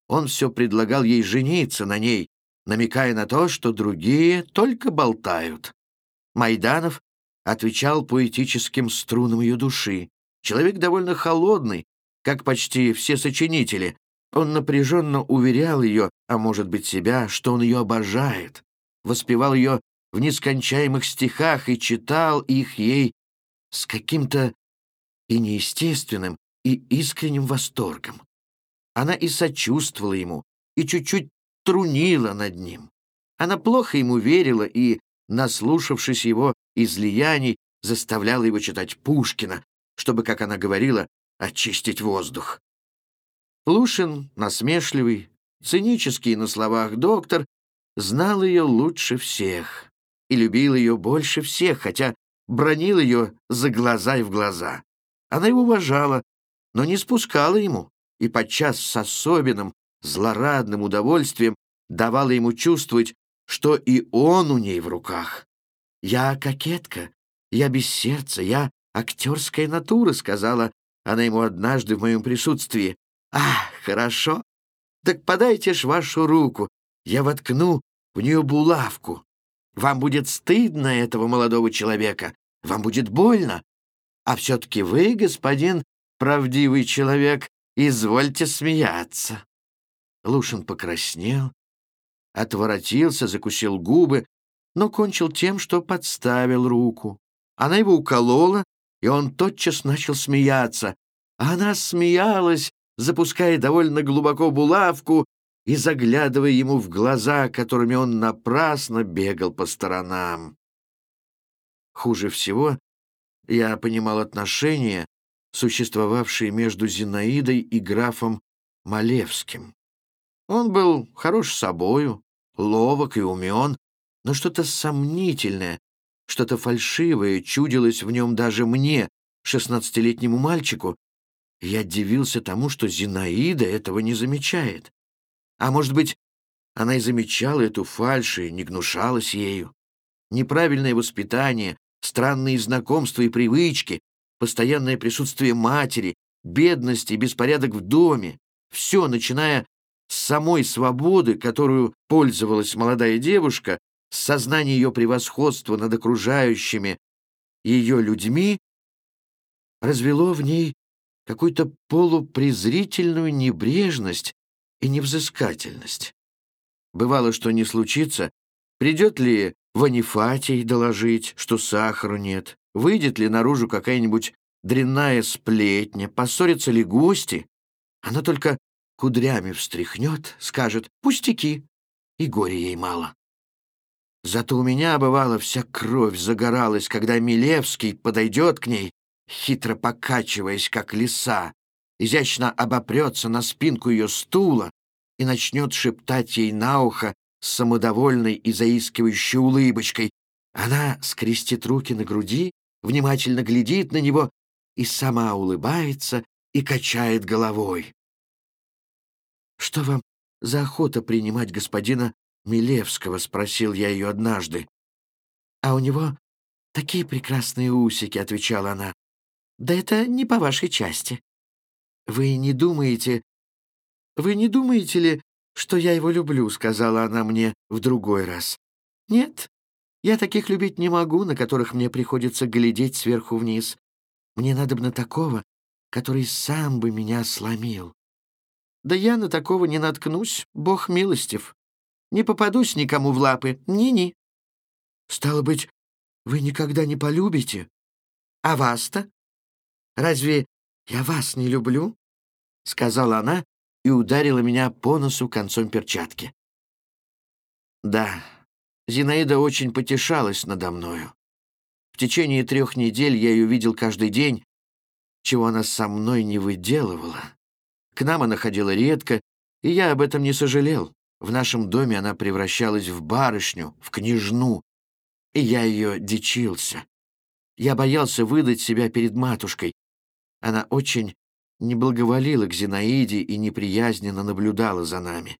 он все предлагал ей жениться на ней, намекая на то, что другие только болтают. Майданов отвечал поэтическим струнам ее души. Человек довольно холодный, как почти все сочинители. Он напряженно уверял ее, а может быть себя, что он ее обожает, воспевал ее в нескончаемых стихах и читал их ей с каким-то и неестественным, и искренним восторгом. Она и сочувствовала ему, и чуть-чуть трунила над ним. Она плохо ему верила и, наслушавшись его излияний, заставляла его читать Пушкина, чтобы, как она говорила, очистить воздух. Лушин, насмешливый, цинический на словах доктор, знал ее лучше всех и любил ее больше всех, хотя бронил ее за глаза и в глаза. Она его уважала, но не спускала ему, и подчас с особенным, злорадным удовольствием давала ему чувствовать, что и он у ней в руках. «Я кокетка, я без сердца, я актерская натура», — сказала она ему однажды в моем присутствии. «Ах, хорошо. Так подайте ж вашу руку, я воткну в нее булавку. Вам будет стыдно этого молодого человека, вам будет больно, а все-таки вы, господин правдивый человек, извольте смеяться». Лушин покраснел, отворотился, закусил губы, но кончил тем, что подставил руку. Она его уколола, и он тотчас начал смеяться. Она смеялась, запуская довольно глубоко булавку и заглядывая ему в глаза, которыми он напрасно бегал по сторонам. Хуже всего я понимал отношения, существовавшие между Зинаидой и графом Малевским. Он был хорош собою, ловок и умен, но что-то сомнительное, что-то фальшивое чудилось в нем даже мне, шестнадцатилетнему мальчику. Я дивился тому, что Зинаида этого не замечает. А может быть, она и замечала эту фальшь и не гнушалась ею. Неправильное воспитание, странные знакомства и привычки, постоянное присутствие матери, бедность и беспорядок в доме. Все, начиная с самой свободы, которую пользовалась молодая девушка, с сознания ее превосходства над окружающими ее людьми, развело в ней какую-то полупрезрительную небрежность и невзыскательность. Бывало, что не случится, придет ли Ванифатий доложить, что сахару нет? Выйдет ли наружу какая-нибудь дрянная сплетня? Поссорятся ли гости? Она только кудрями встряхнет, скажет «пустяки», и горе ей мало. Зато у меня, бывало, вся кровь загоралась, когда Милевский подойдет к ней, хитро покачиваясь, как лиса, изящно обопрется на спинку ее стула и начнет шептать ей на ухо с самодовольной и заискивающей улыбочкой. Она скрестит руки на груди, внимательно глядит на него и сама улыбается и качает головой. «Что вам за охота принимать господина Милевского?» — спросил я ее однажды. «А у него такие прекрасные усики», — отвечала она. «Да это не по вашей части. Вы не думаете... Вы не думаете ли, что я его люблю», — сказала она мне в другой раз. «Нет, Я таких любить не могу, на которых мне приходится глядеть сверху вниз. Мне надо бы на такого, который сам бы меня сломил. Да я на такого не наткнусь, бог милостив. Не попадусь никому в лапы, ни-ни. Стало быть, вы никогда не полюбите? А вас-то? Разве я вас не люблю? Сказала она и ударила меня по носу концом перчатки. Да, Зинаида очень потешалась надо мною. В течение трех недель я ее видел каждый день, чего она со мной не выделывала. К нам она ходила редко, и я об этом не сожалел. В нашем доме она превращалась в барышню, в княжну, и я ее дичился. Я боялся выдать себя перед матушкой. Она очень не благоволила к Зинаиде и неприязненно наблюдала за нами.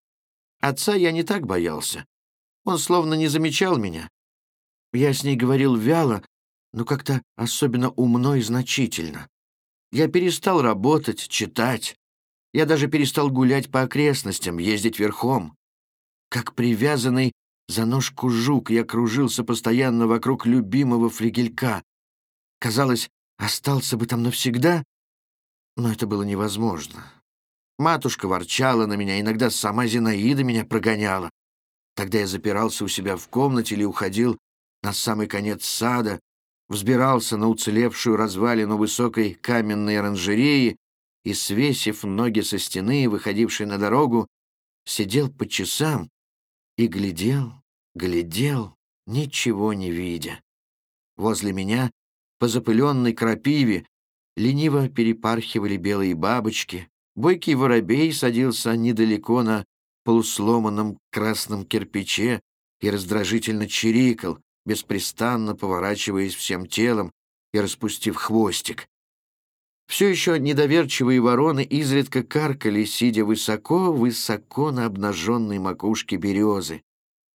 Отца я не так боялся. Он словно не замечал меня. Я с ней говорил вяло, но как-то особенно умно и значительно. Я перестал работать, читать. Я даже перестал гулять по окрестностям, ездить верхом. Как привязанный за ножку жук я кружился постоянно вокруг любимого флигелька. Казалось, остался бы там навсегда, но это было невозможно. Матушка ворчала на меня, иногда сама Зинаида меня прогоняла. Тогда я запирался у себя в комнате или уходил на самый конец сада, взбирался на уцелевшую развалину высокой каменной оранжереи и, свесив ноги со стены, выходившей на дорогу, сидел по часам и глядел, глядел, ничего не видя. Возле меня, по запыленной крапиве, лениво перепархивали белые бабочки, бойкий воробей садился недалеко на полусломанном красном кирпиче и раздражительно чирикал, беспрестанно поворачиваясь всем телом и распустив хвостик. Все еще недоверчивые вороны изредка каркали, сидя высоко-высоко на обнаженной макушке березы.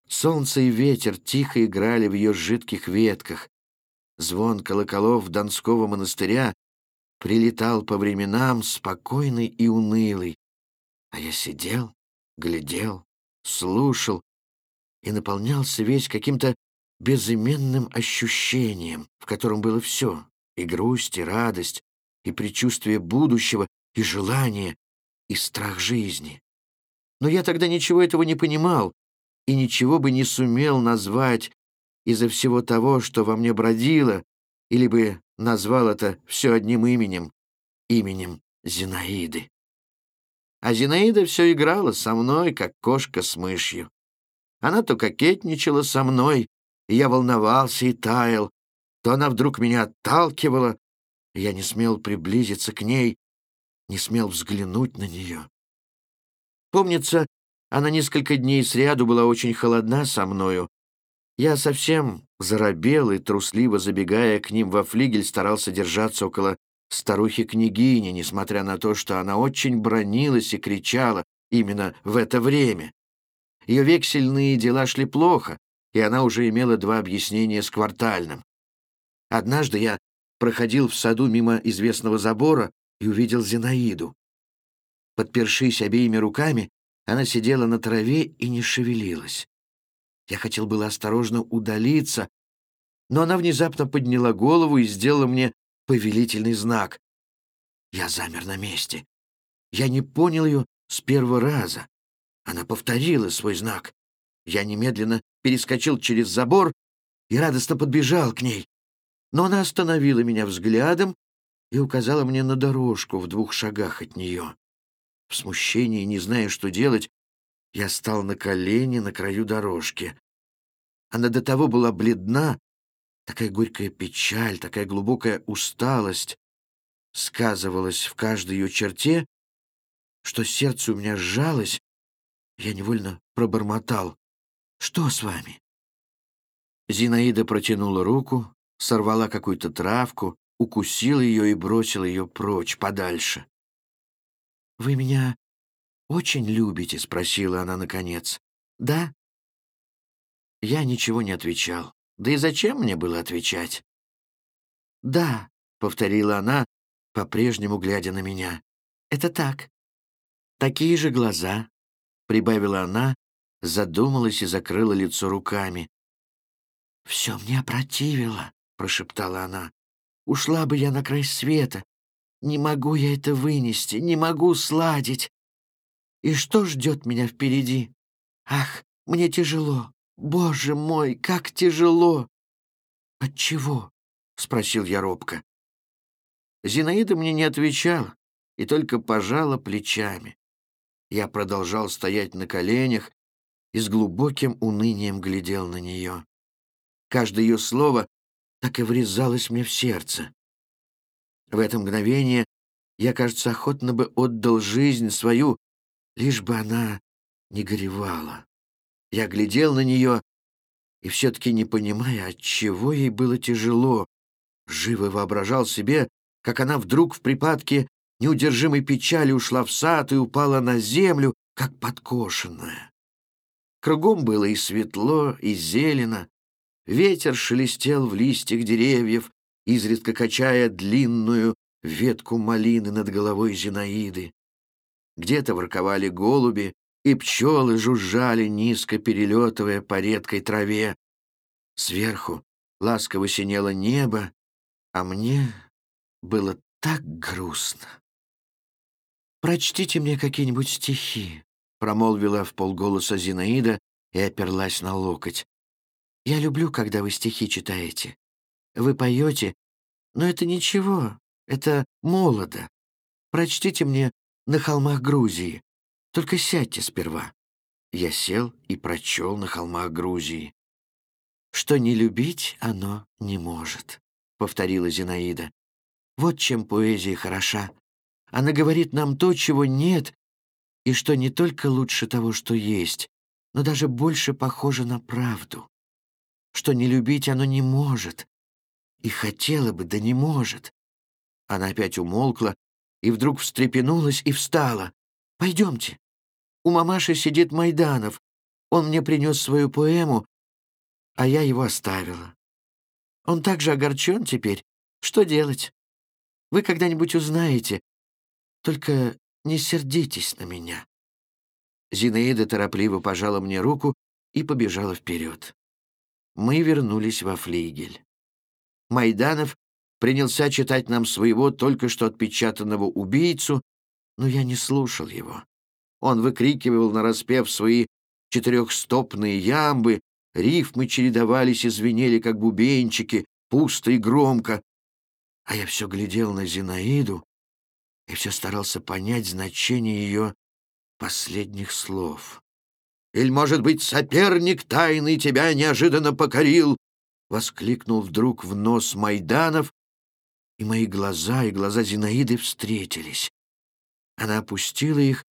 Солнце и ветер тихо играли в ее жидких ветках. Звон колоколов Донского монастыря прилетал по временам спокойный и унылый. А я сидел, глядел, слушал и наполнялся весь каким-то безыменным ощущением, в котором было все — и грусть, и радость, и предчувствие будущего, и желание, и страх жизни. Но я тогда ничего этого не понимал и ничего бы не сумел назвать из-за всего того, что во мне бродило, или бы назвал это все одним именем, именем Зинаиды. А Зинаида все играла со мной, как кошка с мышью. Она то кокетничала со мной, и я волновался и таял, то она вдруг меня отталкивала, и я не смел приблизиться к ней, не смел взглянуть на нее. Помнится, она несколько дней сряду была очень холодна со мною. Я совсем заробел и, трусливо забегая к ним во флигель, старался держаться около старухи-княгини, несмотря на то, что она очень бронилась и кричала именно в это время. Ее вексельные дела шли плохо, и она уже имела два объяснения с квартальным. Однажды я проходил в саду мимо известного забора и увидел Зинаиду. Подпершись обеими руками, она сидела на траве и не шевелилась. Я хотел было осторожно удалиться, но она внезапно подняла голову и сделала мне повелительный знак. Я замер на месте. Я не понял ее с первого раза. Она повторила свой знак. Я немедленно перескочил через забор и радостно подбежал к ней. Но она остановила меня взглядом и указала мне на дорожку в двух шагах от нее. В смущении, не зная, что делать, я стал на колени на краю дорожки. Она до того была бледна, такая горькая печаль, такая глубокая усталость сказывалась в каждой ее черте, что сердце у меня сжалось, я невольно пробормотал. «Что с вами?» Зинаида протянула руку, сорвала какую-то травку, укусила ее и бросила ее прочь, подальше. «Вы меня очень любите?» — спросила она наконец. «Да?» Я ничего не отвечал. Да и зачем мне было отвечать? «Да», — повторила она, по-прежнему глядя на меня. «Это так. Такие же глаза», — прибавила она, задумалась и закрыла лицо руками. «Все мне опротивило», — прошептала она. «Ушла бы я на край света. Не могу я это вынести, не могу сладить. И что ждет меня впереди? Ах, мне тяжело. Боже мой, как тяжело!» «От чего?» — спросил я робко. Зинаида мне не отвечала и только пожала плечами. Я продолжал стоять на коленях и с глубоким унынием глядел на нее. Каждое ее слово так и врезалось мне в сердце. В это мгновение я, кажется, охотно бы отдал жизнь свою, лишь бы она не горевала. Я глядел на нее и все-таки, не понимая, от чего ей было тяжело, живо воображал себе, как она вдруг в припадке неудержимой печали ушла в сад и упала на землю, как подкошенная. Кругом было и светло, и зелено. Ветер шелестел в листьях деревьев, изредка качая длинную ветку малины над головой Зинаиды. Где-то ворковали голуби, и пчелы жужжали, низко перелетывая по редкой траве. Сверху ласково синело небо, а мне было так грустно. «Прочтите мне какие-нибудь стихи», — промолвила в полголоса Зинаида и оперлась на локоть. «Я люблю, когда вы стихи читаете. Вы поете, но это ничего, это молодо. Прочтите мне «На холмах Грузии». Только сядьте сперва». Я сел и прочел «На холмах Грузии». «Что не любить оно не может», — повторила Зинаида. Вот чем поэзия хороша. Она говорит нам то, чего нет, и что не только лучше того, что есть, но даже больше похоже на правду. Что не любить оно не может. И хотела бы, да не может. Она опять умолкла и вдруг встрепенулась и встала. «Пойдемте. У мамаши сидит Майданов. Он мне принес свою поэму, а я его оставила. Он так же огорчен теперь. Что делать? Вы когда-нибудь узнаете. Только не сердитесь на меня». Зинаида торопливо пожала мне руку и побежала вперед. Мы вернулись во флигель. Майданов принялся читать нам своего только что отпечатанного убийцу, но я не слушал его. Он выкрикивал нараспев свои четырехстопные ямбы, рифмы чередовались и звенели, как бубенчики, пусто и громко, а я все глядел на Зинаиду и все старался понять значение ее последних слов. «Или, может быть, соперник тайный тебя неожиданно покорил?» — воскликнул вдруг в нос Майданов, и мои глаза и глаза Зинаиды встретились. Она опустила их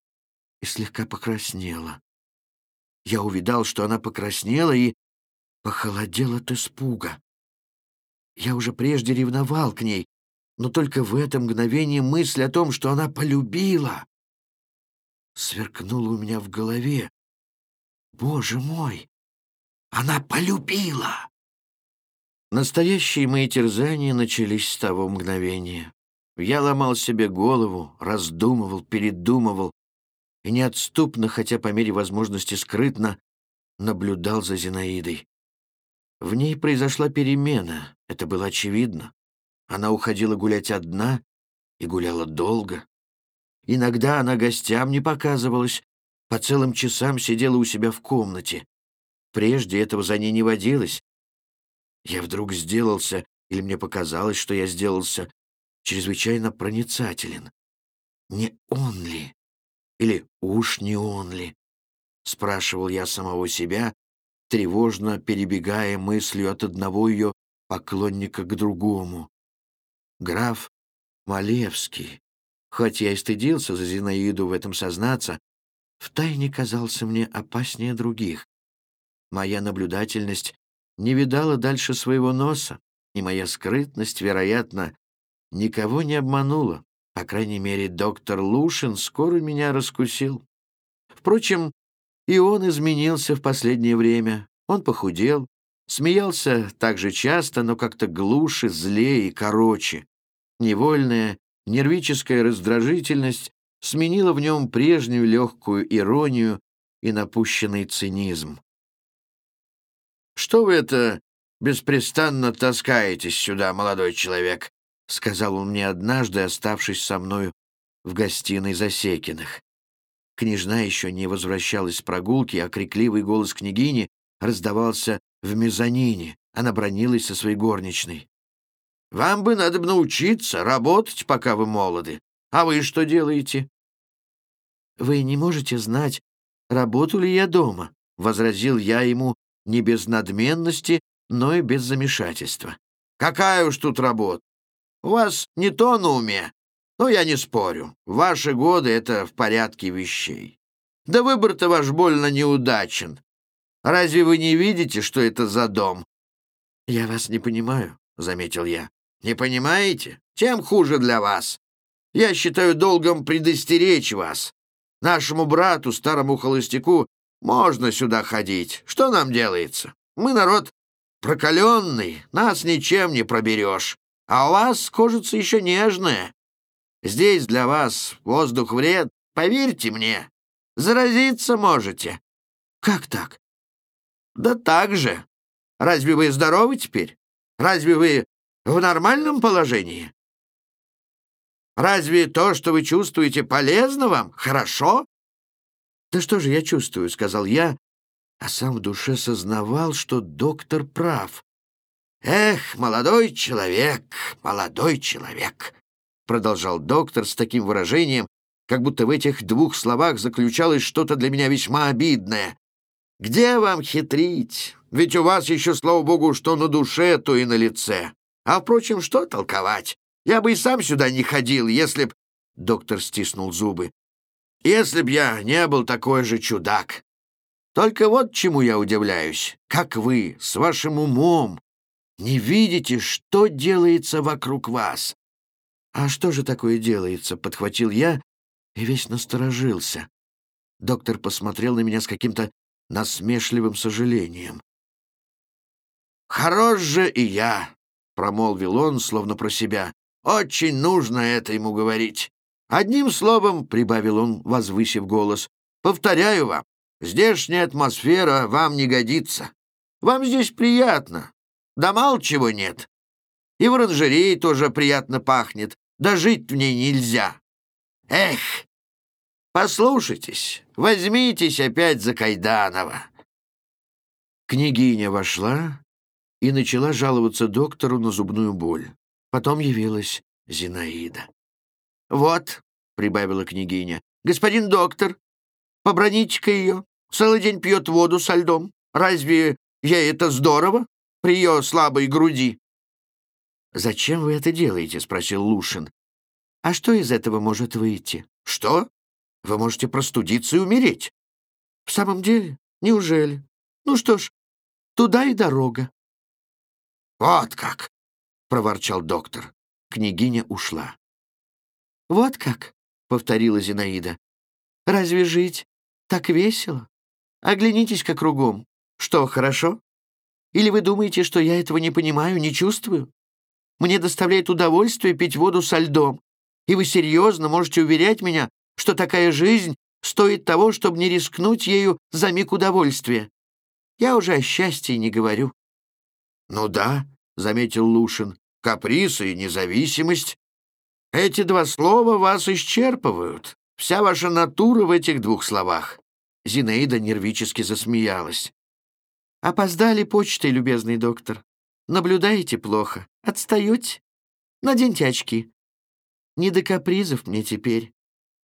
и слегка покраснела. Я увидал, что она покраснела и похолодел от испуга. Я уже прежде ревновал к ней, но только в это мгновение мысль о том, что она полюбила, сверкнула у меня в голове. Боже мой, она полюбила! Настоящие мои терзания начались с того мгновения. Я ломал себе голову, раздумывал, передумывал и неотступно, хотя по мере возможности скрытно, наблюдал за Зинаидой. В ней произошла перемена, это было очевидно. Она уходила гулять одна и гуляла долго. Иногда она гостям не показывалась, по целым часам сидела у себя в комнате. Прежде этого за ней не водилось. Я вдруг сделался, или мне показалось, что я сделался, чрезвычайно проницателен. Не он ли? Или уж не он ли? Спрашивал я самого себя, тревожно перебегая мыслью от одного ее поклонника к другому. Граф Малевский, хоть я и стыдился за Зинаиду в этом сознаться, втайне казался мне опаснее других. Моя наблюдательность не видала дальше своего носа, и моя скрытность, вероятно, никого не обманула. По крайней мере, доктор Лушин скоро меня раскусил. Впрочем, и он изменился в последнее время. Он похудел, смеялся так же часто, но как-то глуше, злее и короче. Невольная, нервическая раздражительность сменила в нем прежнюю легкую иронию и напущенный цинизм. «Что вы это беспрестанно таскаетесь сюда, молодой человек», — сказал он мне однажды, оставшись со мною в гостиной Засекиных. Княжна еще не возвращалась с прогулки, а крикливый голос княгини раздавался в мезонине. Она бронилась со своей горничной. «Вам бы надо научиться работать, пока вы молоды. А вы что делаете?» «Вы не можете знать, работаю ли я дома», — возразил я ему не без надменности, но и без замешательства. «Какая уж тут работа! У вас не то на уме, но я не спорю. Ваши годы это в порядке вещей. Да выбор-то ваш больно неудачен. Разве вы не видите, что это за дом?» «Я вас не понимаю», — заметил я. «Не понимаете? Тем хуже для вас. Я считаю долгом предостеречь вас. Нашему брату, старому холостяку, можно сюда ходить. Что нам делается? Мы народ прокаленный, нас ничем не проберешь. А у вас, кожица еще нежная. Здесь для вас воздух вред, поверьте мне. Заразиться можете. Как так? Да так же. Разве вы здоровы теперь? Разве вы в нормальном положении? Разве то, что вы чувствуете, полезно вам? Хорошо? Да что же я чувствую, сказал я, а сам в душе сознавал, что доктор прав. Эх, молодой человек, молодой человек, продолжал доктор с таким выражением, как будто в этих двух словах заключалось что-то для меня весьма обидное. Где вам хитрить? Ведь у вас еще, слава богу, что на душе, то и на лице. А, впрочем, что толковать? Я бы и сам сюда не ходил, если б...» Доктор стиснул зубы. «Если б я не был такой же чудак. Только вот чему я удивляюсь. Как вы, с вашим умом, не видите, что делается вокруг вас?» «А что же такое делается?» — подхватил я и весь насторожился. Доктор посмотрел на меня с каким-то насмешливым сожалением. «Хорош же и я!» — промолвил он, словно про себя. Очень нужно это ему говорить. Одним словом, — прибавил он, возвысив голос, — повторяю вам, здешняя атмосфера вам не годится. Вам здесь приятно, да мало чего нет. И в оранжерее тоже приятно пахнет, да жить в ней нельзя. Эх, послушайтесь, возьмитесь опять за Кайданова. Княгиня вошла и начала жаловаться доктору на зубную боль. Потом явилась Зинаида. «Вот», — прибавила княгиня, — «господин доктор, поброните-ка ее. Целый день пьет воду со льдом. Разве ей это здорово при ее слабой груди?» «Зачем вы это делаете?» — спросил Лушин. «А что из этого может выйти?» «Что? Вы можете простудиться и умереть». «В самом деле? Неужели? Ну что ж, туда и дорога». «Вот как!» проворчал доктор. Княгиня ушла. «Вот как?» — повторила Зинаида. «Разве жить так весело? Оглянитесь-ка кругом. Что, хорошо? Или вы думаете, что я этого не понимаю, не чувствую? Мне доставляет удовольствие пить воду со льдом. И вы серьезно можете уверять меня, что такая жизнь стоит того, чтобы не рискнуть ею за миг удовольствия. Я уже о счастье не говорю». «Ну да», — заметил Лушин, каприз и независимость. Эти два слова вас исчерпывают. Вся ваша натура в этих двух словах». Зинаида нервически засмеялась. «Опоздали почтой, любезный доктор. Наблюдаете плохо. Отстаете? Наденьте очки. Не до капризов мне теперь.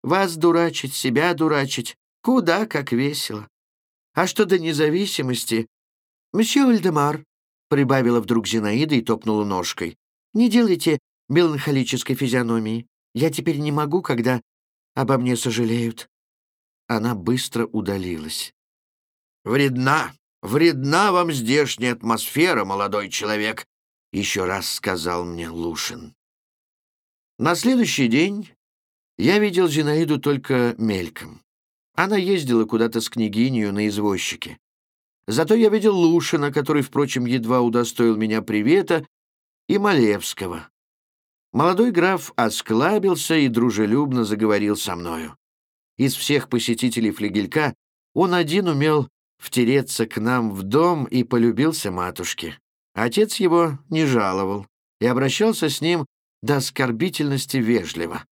Вас дурачить, себя дурачить. Куда как весело. А что до независимости? Мсье Вальдемар, — прибавила вдруг Зинаида и топнула ножкой. Не делайте меланхолической физиономии. Я теперь не могу, когда обо мне сожалеют». Она быстро удалилась. «Вредна, вредна вам здешняя атмосфера, молодой человек», — еще раз сказал мне Лушин. На следующий день я видел Зинаиду только мельком. Она ездила куда-то с княгинью на извозчике. Зато я видел Лушина, который, впрочем, едва удостоил меня привета и Малевского. Молодой граф осклабился и дружелюбно заговорил со мною. Из всех посетителей флигелька он один умел втереться к нам в дом и полюбился матушке. Отец его не жаловал и обращался с ним до оскорбительности вежливо.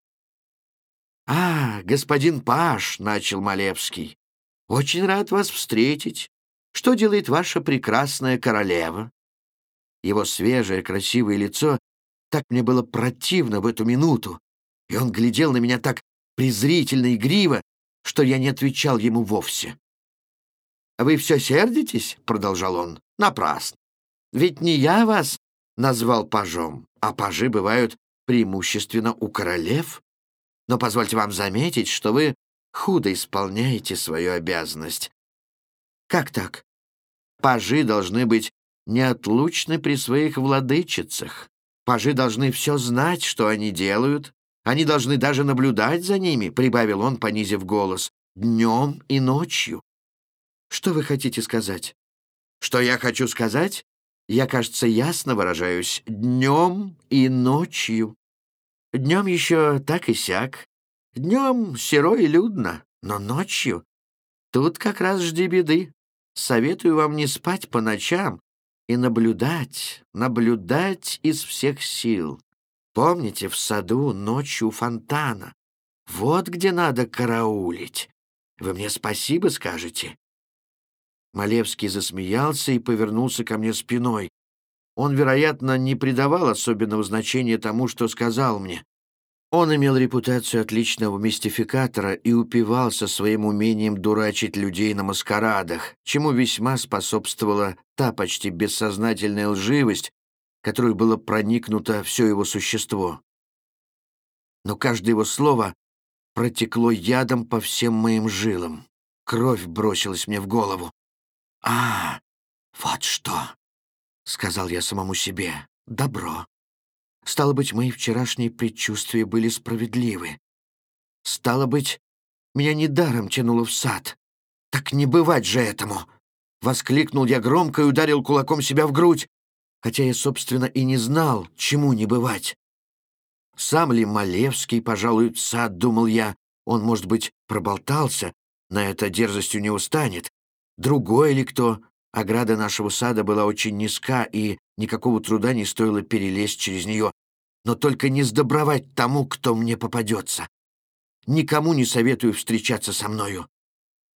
«А, господин Паш», — начал Малевский, — «очень рад вас встретить. Что делает ваша прекрасная королева?» Его свежее, красивое лицо так мне было противно в эту минуту, и он глядел на меня так презрительно и гриво, что я не отвечал ему вовсе. «Вы все сердитесь?» — продолжал он. «Напрасно. Ведь не я вас назвал пажом, а пажи бывают преимущественно у королев. Но позвольте вам заметить, что вы худо исполняете свою обязанность. Как так? Пажи должны быть неотлучны при своих владычицах. Пажи должны все знать, что они делают. Они должны даже наблюдать за ними, — прибавил он, понизив голос, — днем и ночью. Что вы хотите сказать? Что я хочу сказать? Я, кажется, ясно выражаюсь. Днем и ночью. Днем еще так и сяк. Днем серо и людно, но ночью... Тут как раз жди беды. Советую вам не спать по ночам и наблюдать, наблюдать из всех сил. Помните, в саду ночью фонтана. Вот где надо караулить. Вы мне спасибо скажете?» Малевский засмеялся и повернулся ко мне спиной. Он, вероятно, не придавал особенного значения тому, что сказал мне. Он имел репутацию отличного мистификатора и упивался своим умением дурачить людей на маскарадах, чему весьма способствовала та почти бессознательная лживость, которой было проникнуто все его существо. Но каждое его слово протекло ядом по всем моим жилам. Кровь бросилась мне в голову. «А, вот что!» — сказал я самому себе. «Добро. Стало быть, мои вчерашние предчувствия были справедливы. Стало быть, меня недаром тянуло в сад. Так не бывать же этому!» Воскликнул я громко и ударил кулаком себя в грудь, хотя я, собственно, и не знал, чему не бывать. Сам ли Малевский пожалуй, сад, думал я, он, может быть, проболтался, на это дерзостью не устанет. Другой ли кто? Ограда нашего сада была очень низка, и никакого труда не стоило перелезть через нее. Но только не сдобровать тому, кто мне попадется. Никому не советую встречаться со мною.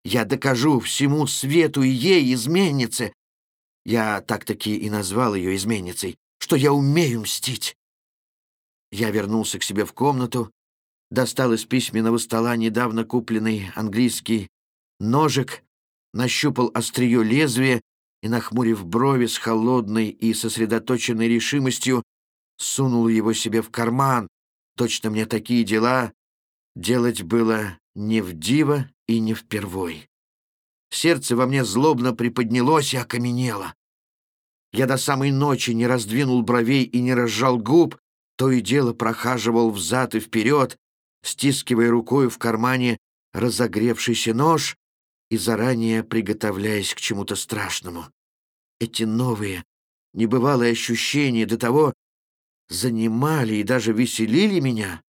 Я докажу всему свету и ей, изменнице, я так-таки и назвал ее изменницей, что я умею мстить. Я вернулся к себе в комнату, достал из письменного стола недавно купленный английский ножик нащупал острие лезвия и, нахмурив брови с холодной и сосредоточенной решимостью, сунул его себе в карман. Точно мне такие дела делать было не в диво и не впервой. Сердце во мне злобно приподнялось и окаменело. Я до самой ночи не раздвинул бровей и не разжал губ, то и дело прохаживал взад и вперед, стискивая рукой в кармане разогревшийся нож и заранее приготовляясь к чему-то страшному. Эти новые, небывалые ощущения до того занимали и даже веселили меня,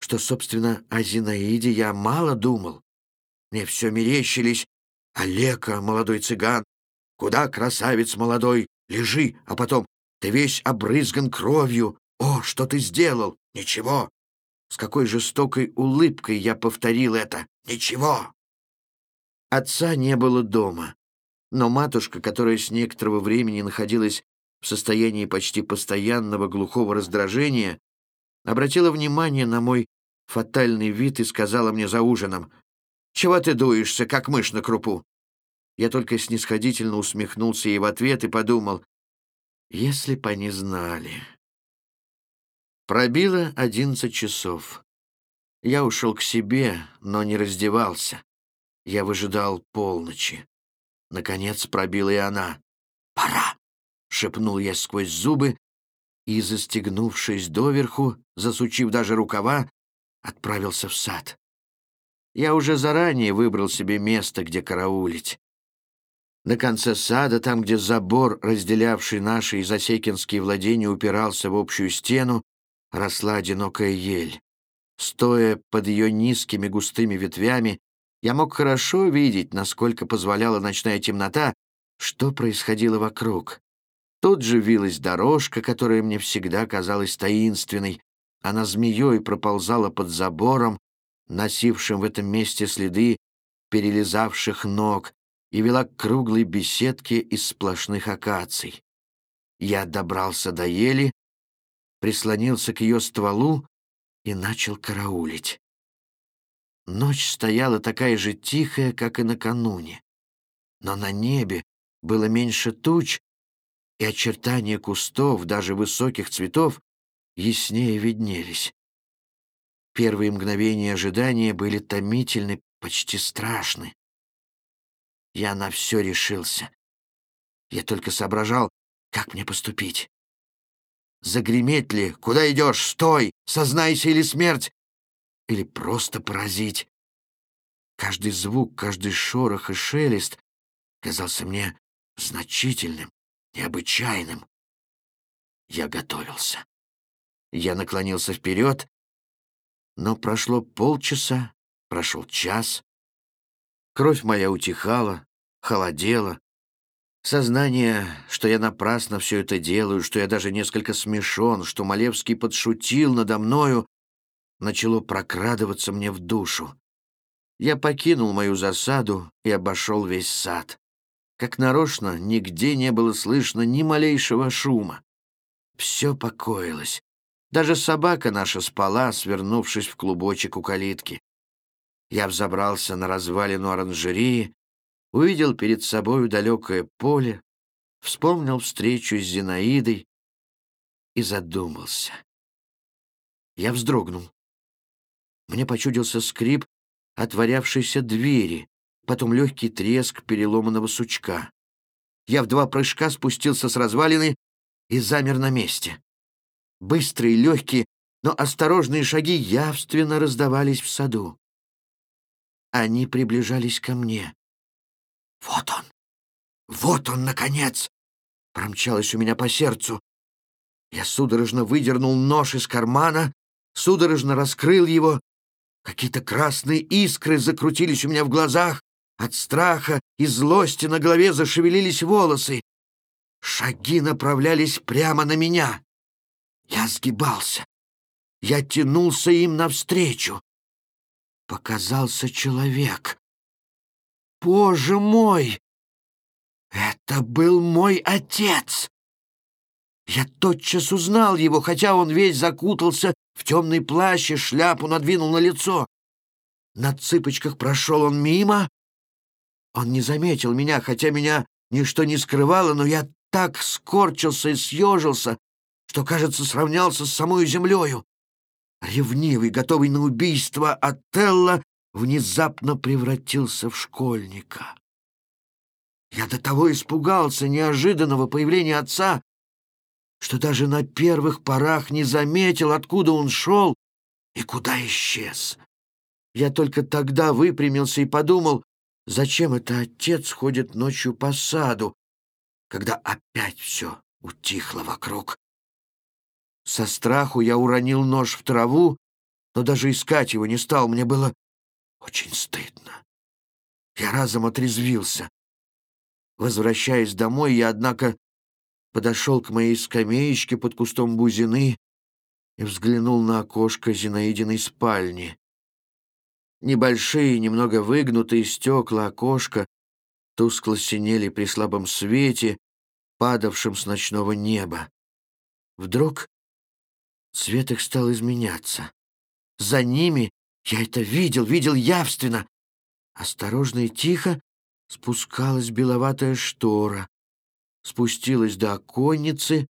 что, собственно, о Зинаиде я мало думал. Мне все мерещились Олега, молодой цыган, куда красавец молодой, лежи, а потом ты весь обрызган кровью. О, что ты сделал? Ничего. С какой жестокой улыбкой я повторил это. Ничего. Отца не было дома, но матушка, которая с некоторого времени находилась в состоянии почти постоянного глухого раздражения, обратила внимание на мой фатальный вид и сказала мне за ужином, «Чего ты дуешься, как мышь на крупу?» Я только снисходительно усмехнулся ей в ответ и подумал, «Если б они знали». Пробило одиннадцать часов. Я ушел к себе, но не раздевался. Я выжидал полночи. Наконец пробила и она. «Пора!» — шепнул я сквозь зубы и, застегнувшись доверху, засучив даже рукава, отправился в сад. Я уже заранее выбрал себе место, где караулить. На конце сада, там, где забор, разделявший наши и засекинские владения, упирался в общую стену, росла одинокая ель. Стоя под ее низкими густыми ветвями, я мог хорошо видеть, насколько позволяла ночная темнота, что происходило вокруг. Тут же вилась дорожка, которая мне всегда казалась таинственной. Она змеей проползала под забором, носившим в этом месте следы перелезавших ног, и вела к круглой беседке из сплошных акаций. Я добрался до ели, прислонился к ее стволу и начал караулить. Ночь стояла такая же тихая, как и накануне. Но на небе было меньше туч, и очертания кустов, даже высоких цветов, яснее виднелись. Первые мгновения ожидания были томительны, почти страшны. Я на все решился. Я только соображал, как мне поступить. Загреметь ли? Куда идешь? Стой! Сознайся или смерть? Или просто поразить? Каждый звук, каждый шорох и шелест казался мне значительным необычайным. Я готовился. Я наклонился вперед, но прошло полчаса, прошел час. Кровь моя утихала, холодела. Сознание, что я напрасно все это делаю, что я даже несколько смешон, что Малевский подшутил надо мною, начало прокрадываться мне в душу. Я покинул мою засаду и обошел весь сад. Как нарочно, нигде не было слышно ни малейшего шума. Все покоилось. Даже собака наша спала, свернувшись в клубочек у калитки. Я взобрался на развалину оранжерии, увидел перед собою далекое поле, вспомнил встречу с Зинаидой и задумался. Я вздрогнул. Мне почудился скрип отворявшейся двери, потом легкий треск переломанного сучка. Я в два прыжка спустился с развалины и замер на месте. Быстрые, легкие, но осторожные шаги явственно раздавались в саду. Они приближались ко мне. «Вот он! Вот он, наконец!» Промчалось у меня по сердцу. Я судорожно выдернул нож из кармана, судорожно раскрыл его. Какие-то красные искры закрутились у меня в глазах. От страха и злости на голове зашевелились волосы. Шаги направлялись прямо на меня. Я сгибался. Я тянулся им навстречу. Показался человек. Боже мой! Это был мой отец! Я тотчас узнал его, хотя он весь закутался в темный плащ и шляпу надвинул на лицо. На цыпочках прошел он мимо, он не заметил меня, хотя меня ничто не скрывало, но я так скорчился и съежился, что, кажется, сравнялся с самой землею. Ревнивый, готовый на убийство Отелло, внезапно превратился в школьника. Я до того испугался неожиданного появления отца, что даже на первых порах не заметил, откуда он шел и куда исчез. Я только тогда выпрямился и подумал, Зачем это отец ходит ночью по саду, когда опять все утихло вокруг? Со страху я уронил нож в траву, но даже искать его не стал. Мне было очень стыдно. Я разом отрезвился. Возвращаясь домой, я, однако, подошел к моей скамеечке под кустом бузины и взглянул на окошко Зинаидиной спальни. Небольшие, немного выгнутые стекла окошка тускло синели при слабом свете, падавшем с ночного неба. Вдруг цвет их стал изменяться. За ними я это видел, видел явственно. Осторожно и тихо спускалась беловатая штора, спустилась до оконницы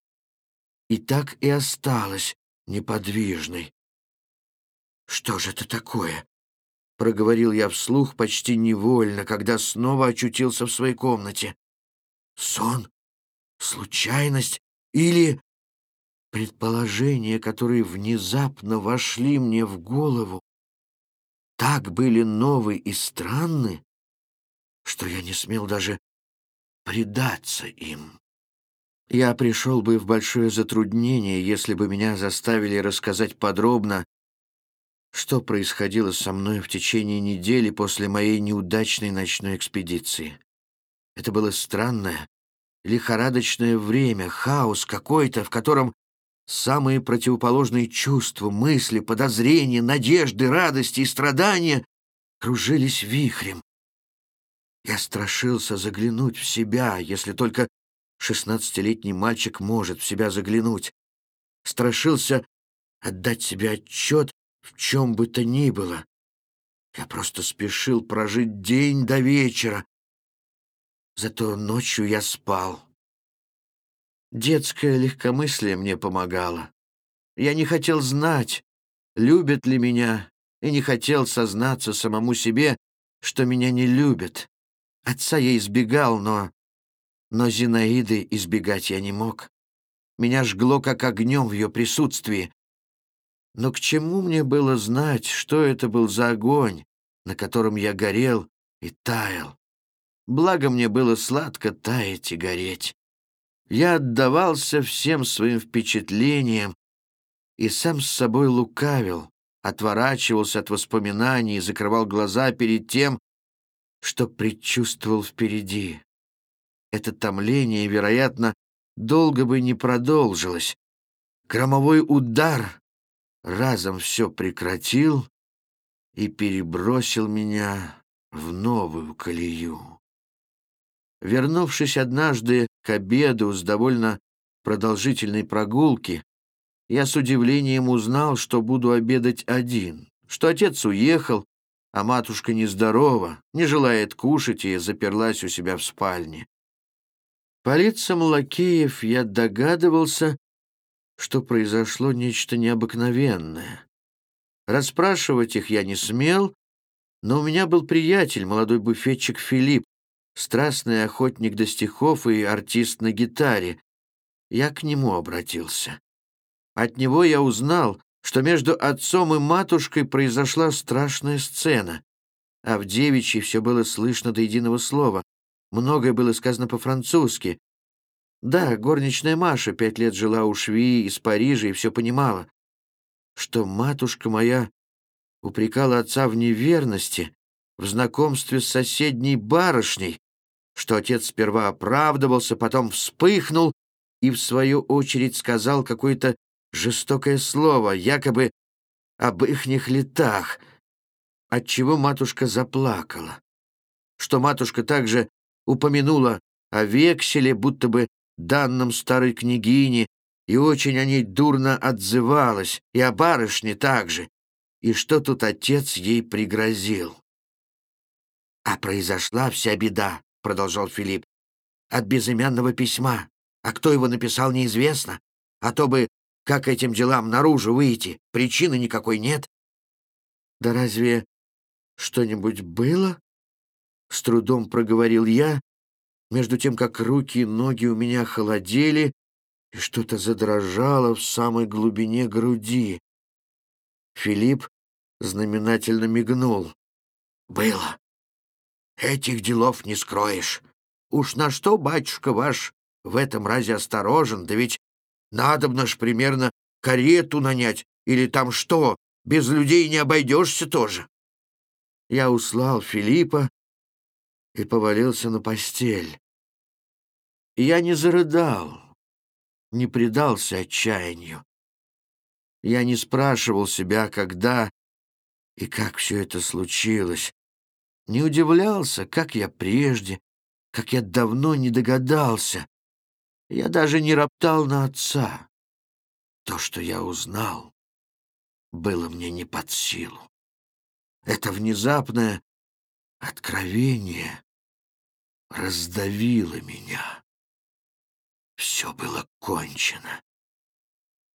и так и осталась неподвижной. Что же это такое? — проговорил я вслух почти невольно, когда снова очутился в своей комнате. «Сон? Случайность? Или...» Предположения, которые внезапно вошли мне в голову, так были новы и странны, что я не смел даже предаться им. Я пришел бы в большое затруднение, если бы меня заставили рассказать подробно что происходило со мной в течение недели после моей неудачной ночной экспедиции. Это было странное, лихорадочное время, хаос какой-то, в котором самые противоположные чувства, мысли, подозрения, надежды, радости и страдания кружились вихрем. Я страшился заглянуть в себя, если только шестнадцатилетний мальчик может в себя заглянуть. Страшился отдать себе отчет в чем бы то ни было. Я просто спешил прожить день до вечера. Зато ночью я спал. Детское легкомыслие мне помогало. Я не хотел знать, любят ли меня, и не хотел сознаться самому себе, что меня не любят. Отца я избегал, но... Но Зинаиды избегать я не мог. Меня жгло как огнем в ее присутствии. Но к чему мне было знать, что это был за огонь, на котором я горел и таял? Благо мне было сладко таять и гореть. Я отдавался всем своим впечатлениям и сам с собой лукавил, отворачивался от воспоминаний и закрывал глаза перед тем, что предчувствовал впереди. Это томление, вероятно, долго бы не продолжилось. Громовой удар разом все прекратил и перебросил меня в новую колею. Вернувшись однажды к обеду с довольно продолжительной прогулки, я с удивлением узнал, что буду обедать один, что отец уехал, а матушка нездорова, не желает кушать и заперлась у себя в спальне. По лицам лакеев я догадывался, что произошло нечто необыкновенное. Расспрашивать их я не смел, но у меня был приятель, молодой буфетчик Филипп, страстный охотник до стихов и артист на гитаре. Я к нему обратился. От него я узнал, что между отцом и матушкой произошла страшная сцена. А в девичьей все было слышно до единого слова. Многое было сказано по-французски. Да, горничная Маша пять лет жила у швеи из Парижа и все понимала. Что матушка моя упрекала отца в неверности, в знакомстве с соседней барышней, что отец сперва оправдывался, потом вспыхнул и, в свою очередь, сказал какое-то жестокое слово, якобы об ихних летах, отчего матушка заплакала. Что матушка также упомянула о векселе, будто бы данном старой княгине, и очень о ней дурно отзывалась, и о барышне также, и что тут отец ей пригрозил. А произошла вся беда продолжал Филипп, — «от безымянного письма. А кто его написал, неизвестно. А то бы, как этим делам наружу выйти, причины никакой нет». «Да разве что-нибудь было?» — с трудом проговорил я, между тем, как руки и ноги у меня холодели, и что-то задрожало в самой глубине груди. Филипп знаменательно мигнул. «Было. Этих делов не скроешь. Уж на что, батюшка ваш, в этом разе осторожен, да ведь надобно ж примерно карету нанять, или там что, без людей не обойдешься тоже. Я услал Филиппа и повалился на постель. Я не зарыдал, не предался отчаянию. Я не спрашивал себя, когда и как все это случилось не удивлялся, как я прежде, как я давно не догадался. Я даже не роптал на отца. То, что я узнал, было мне не под силу. Это внезапное откровение раздавило меня. Все было кончено.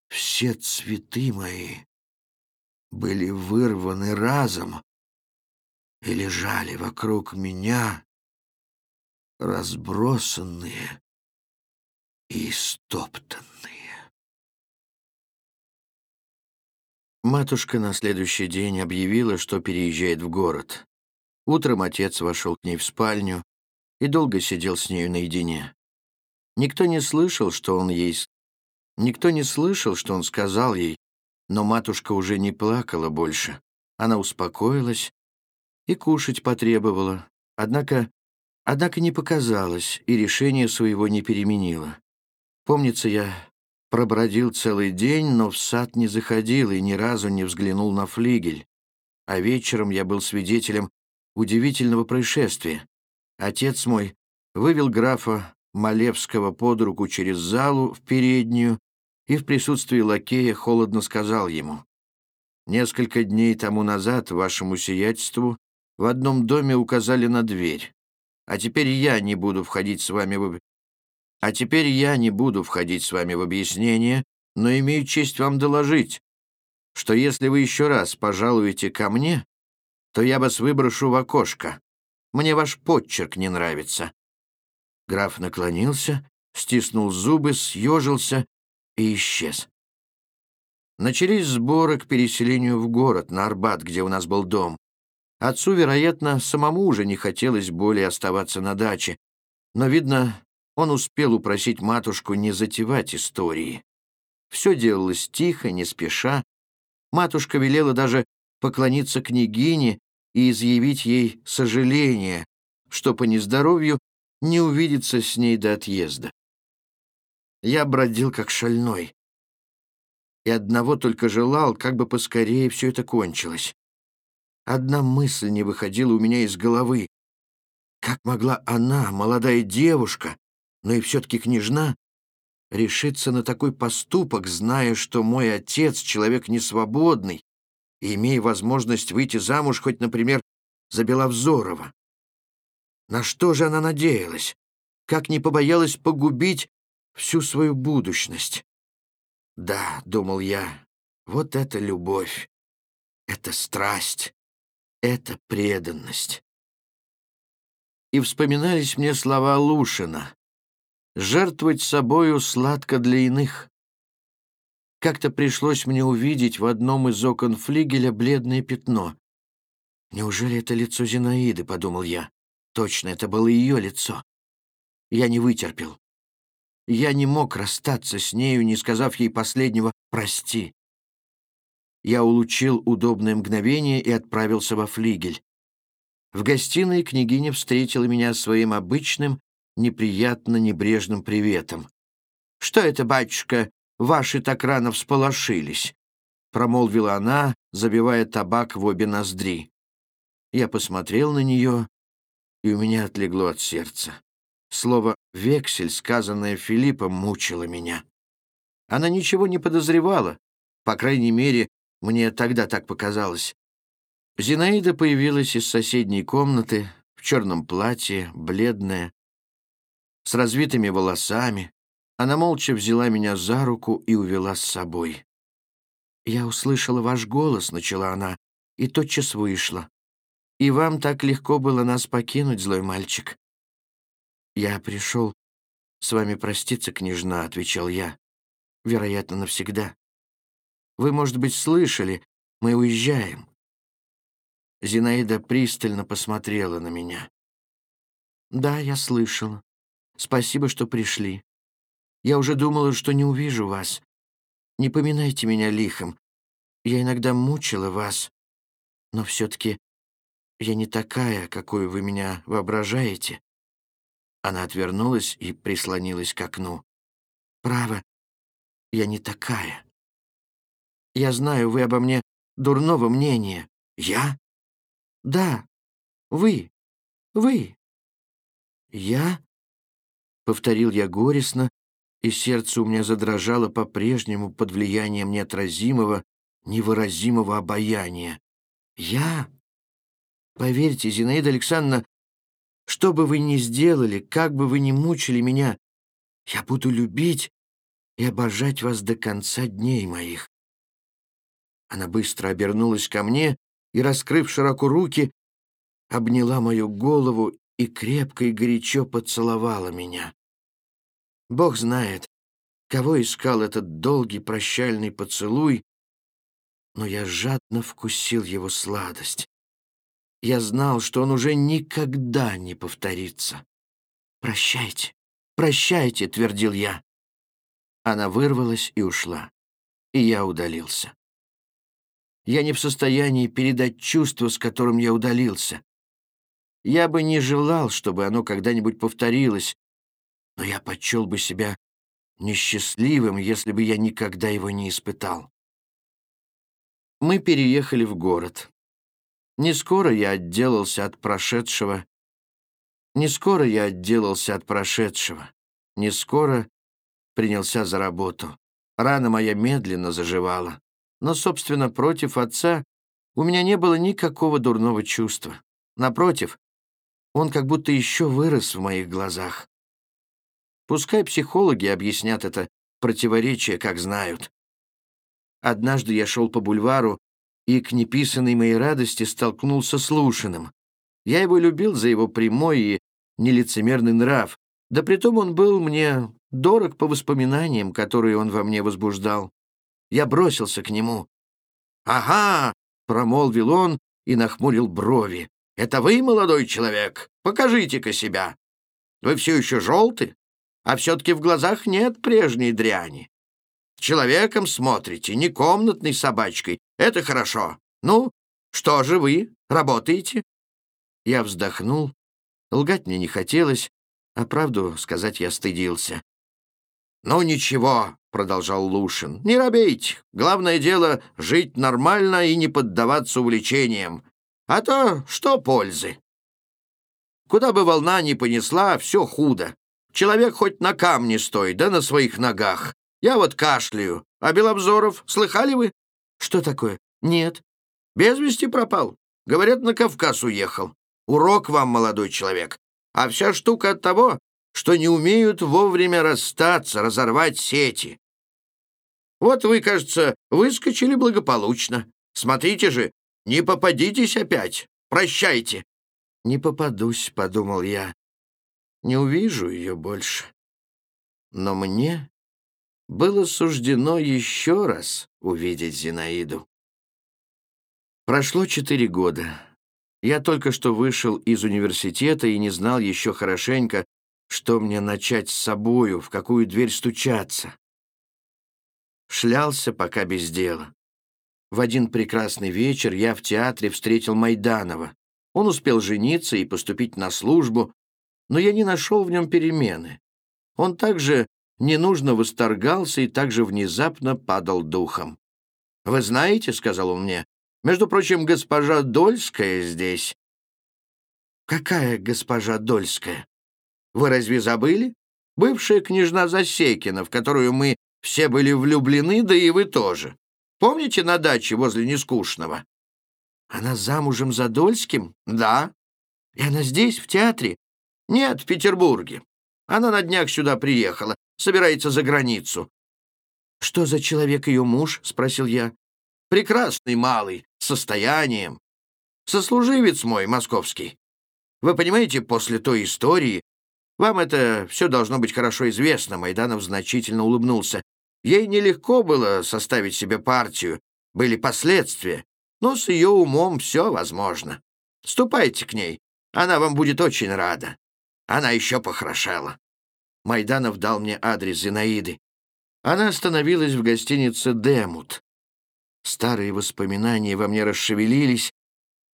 Все цветы мои были вырваны разом, и лежали вокруг меня, разбросанные и стоптанные. Матушка на следующий день объявила, что переезжает в город. Утром отец вошел к ней в спальню и долго сидел с нею наедине. Никто не слышал, что он ей... Никто не слышал, что он сказал ей, но матушка уже не плакала больше. Она успокоилась и кушать потребовала. Однако Однако не показалось и решение своего не переменило. Помнится, я пробродил целый день, но в сад не заходил и ни разу не взглянул на флигель. А вечером я был свидетелем удивительного происшествия. Отец мой вывел графа Малевского под руку через залу в переднюю и в присутствии лакея холодно сказал ему, «Несколько дней тому назад вашему сиятельству в одном доме указали на дверь. А теперь я не буду входить с вами в... А теперь я не буду входить с вами в объяснение, но имею честь вам доложить, что если вы еще раз пожалуете ко мне, то я вас выброшу в окошко. Мне ваш подчерк не нравится». Граф наклонился, стиснул зубы, съежился и исчез. Начались сборы к переселению в город, на Арбат, где у нас был дом. Отцу, вероятно, самому уже не хотелось более оставаться на даче, но, видно, он успел упросить матушку не затевать истории. Все делалось тихо, не спеша. Матушка велела даже поклониться княгине и изъявить ей сожаление, что по нездоровью не увидеться с ней до отъезда. Я бродил как шальной. И одного только желал, как бы поскорее все это кончилось. Одна мысль не выходила у меня из головы. Как могла она, молодая девушка, но и все-таки княжна, решиться на такой поступок, зная, что мой отец — человек несвободный, и имея возможность выйти замуж хоть, например, за Беловзорова? На что же она надеялась? Как не побоялась погубить всю свою будущность? Да, — думал я, — вот это любовь, это страсть. Это преданность. И вспоминались мне слова Лушина. «Жертвовать собою сладко для иных». Как-то пришлось мне увидеть в одном из окон флигеля бледное пятно. «Неужели это лицо Зинаиды?» — подумал я. Точно, это было ее лицо. Я не вытерпел. Я не мог расстаться с нею, не сказав ей последнего «прости». Я улучил удобное мгновение и отправился во флигель. В гостиной княгиня встретила меня своим обычным, неприятно небрежным приветом. «Что это, батюшка, ваши так рано всполошились?» — промолвила она, забивая табак в обе ноздри. Я посмотрел на нее, и у меня отлегло от сердца. Слово «вексель», сказанное Филиппом, мучило меня. Она ничего не подозревала, по крайней мере, мне тогда так показалось. Зинаида появилась из соседней комнаты в черном платье, бледная, с развитыми волосами. Она молча взяла меня за руку и увела с собой. «Я услышала ваш голос», — начала она, — «и тотчас вышла. И вам так легко было нас покинуть, злой мальчик». «Я пришел с вами проститься, княжна», — отвечал я. «Вероятно, навсегда». Вы, может быть, слышали, мы уезжаем». Зинаида пристально посмотрела на меня. «Да, я слышала. Спасибо, что пришли. Я уже думала, что не увижу вас. Не поминайте меня лихом. Я иногда мучила вас, но все-таки я не такая, какой вы меня воображаете». Она отвернулась и прислонилась к окну. «Право, я не такая». Я знаю, вы обо мне дурного мнения. Я? Да, вы, вы. Я? Повторил я горестно, и сердце у меня задрожало по-прежнему под влиянием неотразимого, невыразимого обаяния. Я? Поверьте, Зинаида Александровна, что бы вы ни сделали, как бы вы ни мучили меня, я буду любить и обожать вас до конца дней моих. Она быстро обернулась ко мне и, раскрыв широко руки, обняла мою голову и крепко и горячо поцеловала меня. Бог знает, кого искал этот долгий прощальный поцелуй, но я жадно вкусил его сладость. Я знал, что он уже никогда не повторится. «Прощайте, прощайте», — твердил я. Она вырвалась и ушла, и я удалился. Я не в состоянии передать чувство, с которым я удалился. Я бы не желал, чтобы оно когда-нибудь повторилось, но я почел бы себя несчастливым, если бы я никогда его не испытал. Мы переехали в город. Не скоро я отделался от прошедшего. Не скоро я отделался от прошедшего. Не скоро принялся за работу. Рана моя медленно заживала. Но, собственно, против отца у меня не было никакого дурного чувства. Напротив, он как будто еще вырос в моих глазах. Пускай психологи объяснят это противоречие, как знают. Однажды я шел по бульвару и к неписанной моей радости столкнулся с Лушиным. Я его любил за его прямой и нелицемерный нрав, да притом он был мне дорог по воспоминаниям, которые он во мне возбуждал. Я бросился к нему. «Ага!» — промолвил он и нахмурил брови. «Это вы, молодой человек? Покажите-ка себя. Вы все еще желты, а все-таки в глазах нет прежней дряни. Человеком смотрите, не комнатной собачкой. Это хорошо. Ну, что же вы, работаете?» Я вздохнул. Лгать мне не хотелось, а правду сказать я стыдился. «Ну ничего», — продолжал Лушин, — «не робейте. Главное дело — жить нормально и не поддаваться увлечениям. А то что пользы? Куда бы волна ни понесла, все худо. Человек хоть на камне стоит, да на своих ногах. Я вот кашляю. А Белобзоров, слыхали вы? Что такое? Нет. Без вести пропал. Говорят, на Кавказ уехал. Урок вам, молодой человек. А вся штука от того, что не умеют вовремя расстаться, разорвать сети. Вот вы, кажется, выскочили благополучно. Смотрите же, не попадитесь опять. Прощайте. Не попадусь, — подумал я. Не увижу ее больше. Но мне было суждено еще раз увидеть Зинаиду. Прошло четыре года. Я только что вышел из университета и не знал еще хорошенько, что мне начать с собою, в какую дверь стучаться. Шлялся пока без дела. В один прекрасный вечер я в театре встретил Майданова. Он успел жениться и поступить на службу, но я не нашел в нем перемены. Он также ненужно восторгался и также внезапно падал духом. «Вы знаете, — сказал он мне, — между прочим, госпожа Дольская здесь». «Какая госпожа Дольская? Вы разве забыли? Бывшая княжна Засекина, в которую мы все были влюблены, да и вы тоже. Помните на даче возле Нескучного?» «Она замужем за Дольским?» «Да». «И она здесь, в театре?» «Нет, в Петербурге. Она на днях сюда приехала собирается за границу». «Что за человек ее муж?» — спросил я. «Прекрасный малый, с состоянием. Сослуживец мой, московский. Вы понимаете, после той истории... Вам это все должно быть хорошо известно», — Майданов значительно улыбнулся. «Ей нелегко было составить себе партию, были последствия, но с ее умом все возможно. Ступайте к ней, она вам будет очень рада. Она еще похорошела». Майданов дал мне адрес Зинаиды. Она остановилась в гостинице «Демут». Старые воспоминания во мне расшевелились.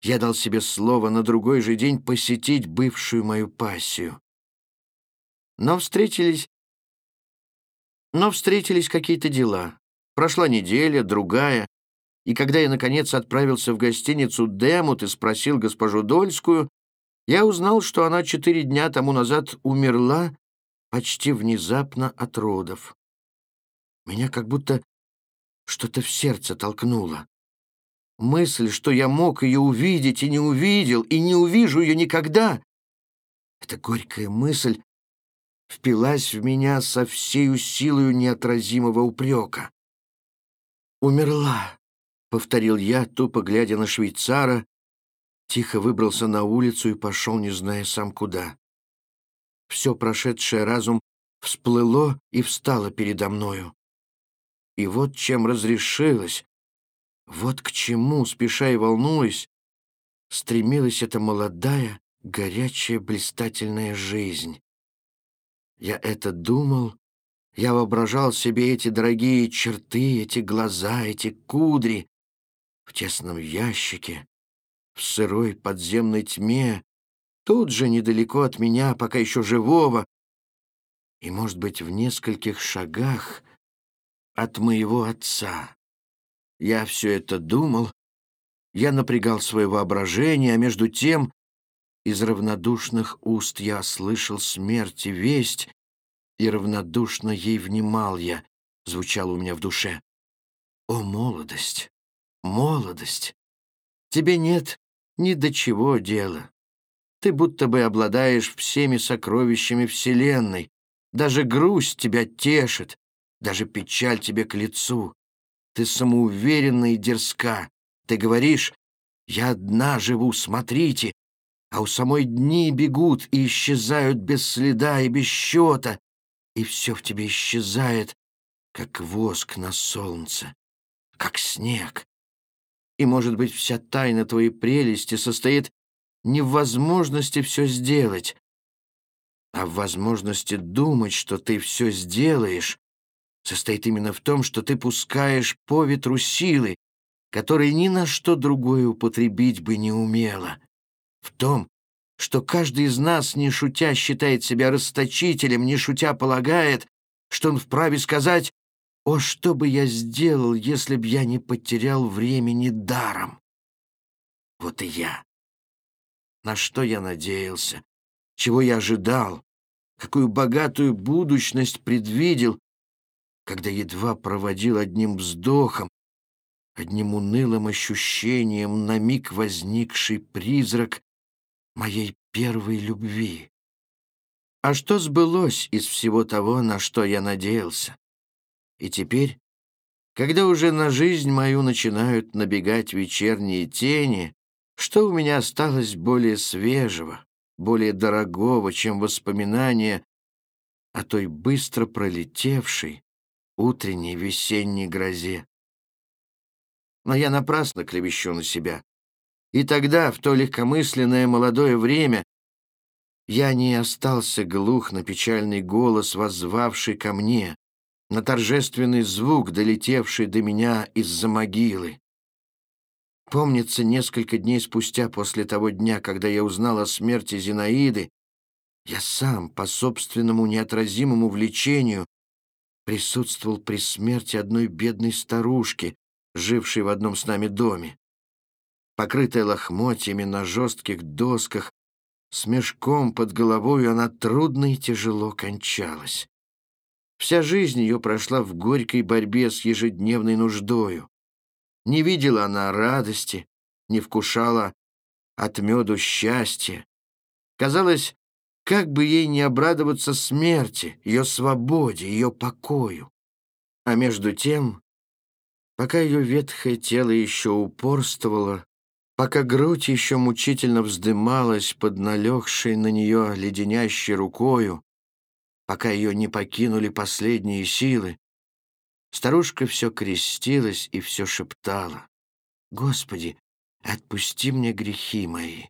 Я дал себе слово на другой же день посетить бывшую мою пассию. Но встретились... Но встретились какие-то дела. Прошла неделя, другая, и когда я, наконец, отправился в гостиницу «Демут» и спросил госпожу Дольскую, я узнал, что она четыре дня тому назад умерла почти внезапно от родов. Меня как будто что-то в сердце толкнуло. Мысль, что я мог ее увидеть и не увидел, и не увижу ее никогда, эта горькая мысль впилась в меня со всею силою неотразимого упрека. «Умерла», — повторил я, тупо глядя на швейцара, тихо выбрался на улицу и пошел, не зная сам куда все прошедшее разум всплыло и встало передо мною. И вот чем разрешилось, вот к чему, спеша и волнуясь, стремилась эта молодая, горячая, блистательная жизнь. Я это думал, я воображал себе эти дорогие черты, эти глаза, эти кудри в тесном ящике, в сырой подземной тьме, тут же, недалеко от меня, пока еще живого, и, может быть, в нескольких шагах от моего отца. Я все это думал, я напрягал свое воображение, а между тем из равнодушных уст я слышал смерть и весть, и равнодушно ей внимал я, звучало у меня в душе. О, молодость, молодость! Тебе нет ни до чего дела. Ты будто бы обладаешь всеми сокровищами Вселенной. Даже грусть тебя тешит, даже печаль тебе к лицу. Ты самоуверенна и дерзка. Ты говоришь, «Я одна живу, смотрите», а у самой дни бегут и исчезают без следа и без счета, и все в тебе исчезает, как воск на солнце, как снег. И, может быть, вся тайна твоей прелести состоит не в возможности все сделать, а в возможности думать, что ты все сделаешь, состоит именно в том, что ты пускаешь по ветру силы, которые ни на что другое употребить бы не умела, в том, что каждый из нас, не шутя, считает себя расточителем, не шутя полагает, что он вправе сказать «О, что бы я сделал, если б я не потерял времени даром?» Вот и я. На что я надеялся, чего я ожидал, какую богатую будущность предвидел, когда едва проводил одним вздохом, одним унылым ощущением на миг возникший призрак моей первой любви. А что сбылось из всего того, на что я надеялся? И теперь, когда уже на жизнь мою начинают набегать вечерние тени, что у меня осталось более свежего, более дорогого, чем воспоминания о той быстро пролетевшей утренней весенней грозе? Но я напрасно клевещу на себя. И тогда, в то легкомысленное молодое время, я не остался глух на печальный голос, воззвавший ко мне, на торжественный звук, долетевший до меня из-за могилы. Помнится, несколько дней спустя после того дня, когда я узнал о смерти Зинаиды, я сам, по собственному неотразимому влечению, присутствовал при смерти одной бедной старушки, жившей в одном с нами доме. Покрытая лохмотьями на жестких досках, с мешком под головой она трудно и тяжело кончалась. Вся жизнь ее прошла в горькой борьбе с ежедневной нуждою. Не видела она радости, не вкушала от меду счастья. Казалось, как бы ей не обрадоваться смерти, ее свободе, ее покою. А между тем Пока ее ветхое тело еще упорствовало, пока грудь еще мучительно вздымалась под налегшей на нее леденящей рукою, пока ее не покинули последние силы, старушка все крестилась и все шептала. «Господи, отпусти мне грехи мои!»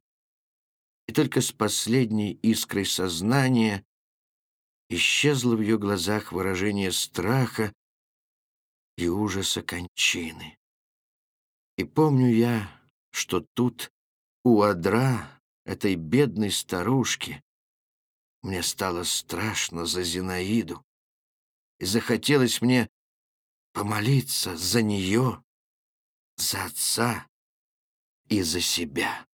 И только с последней искрой сознания исчезло в ее глазах выражение страха и ужаса кончины. И помню я, что тут, у одра этой бедной старушки, мне стало страшно за Зинаиду, и захотелось мне помолиться за нее, за отца и за себя.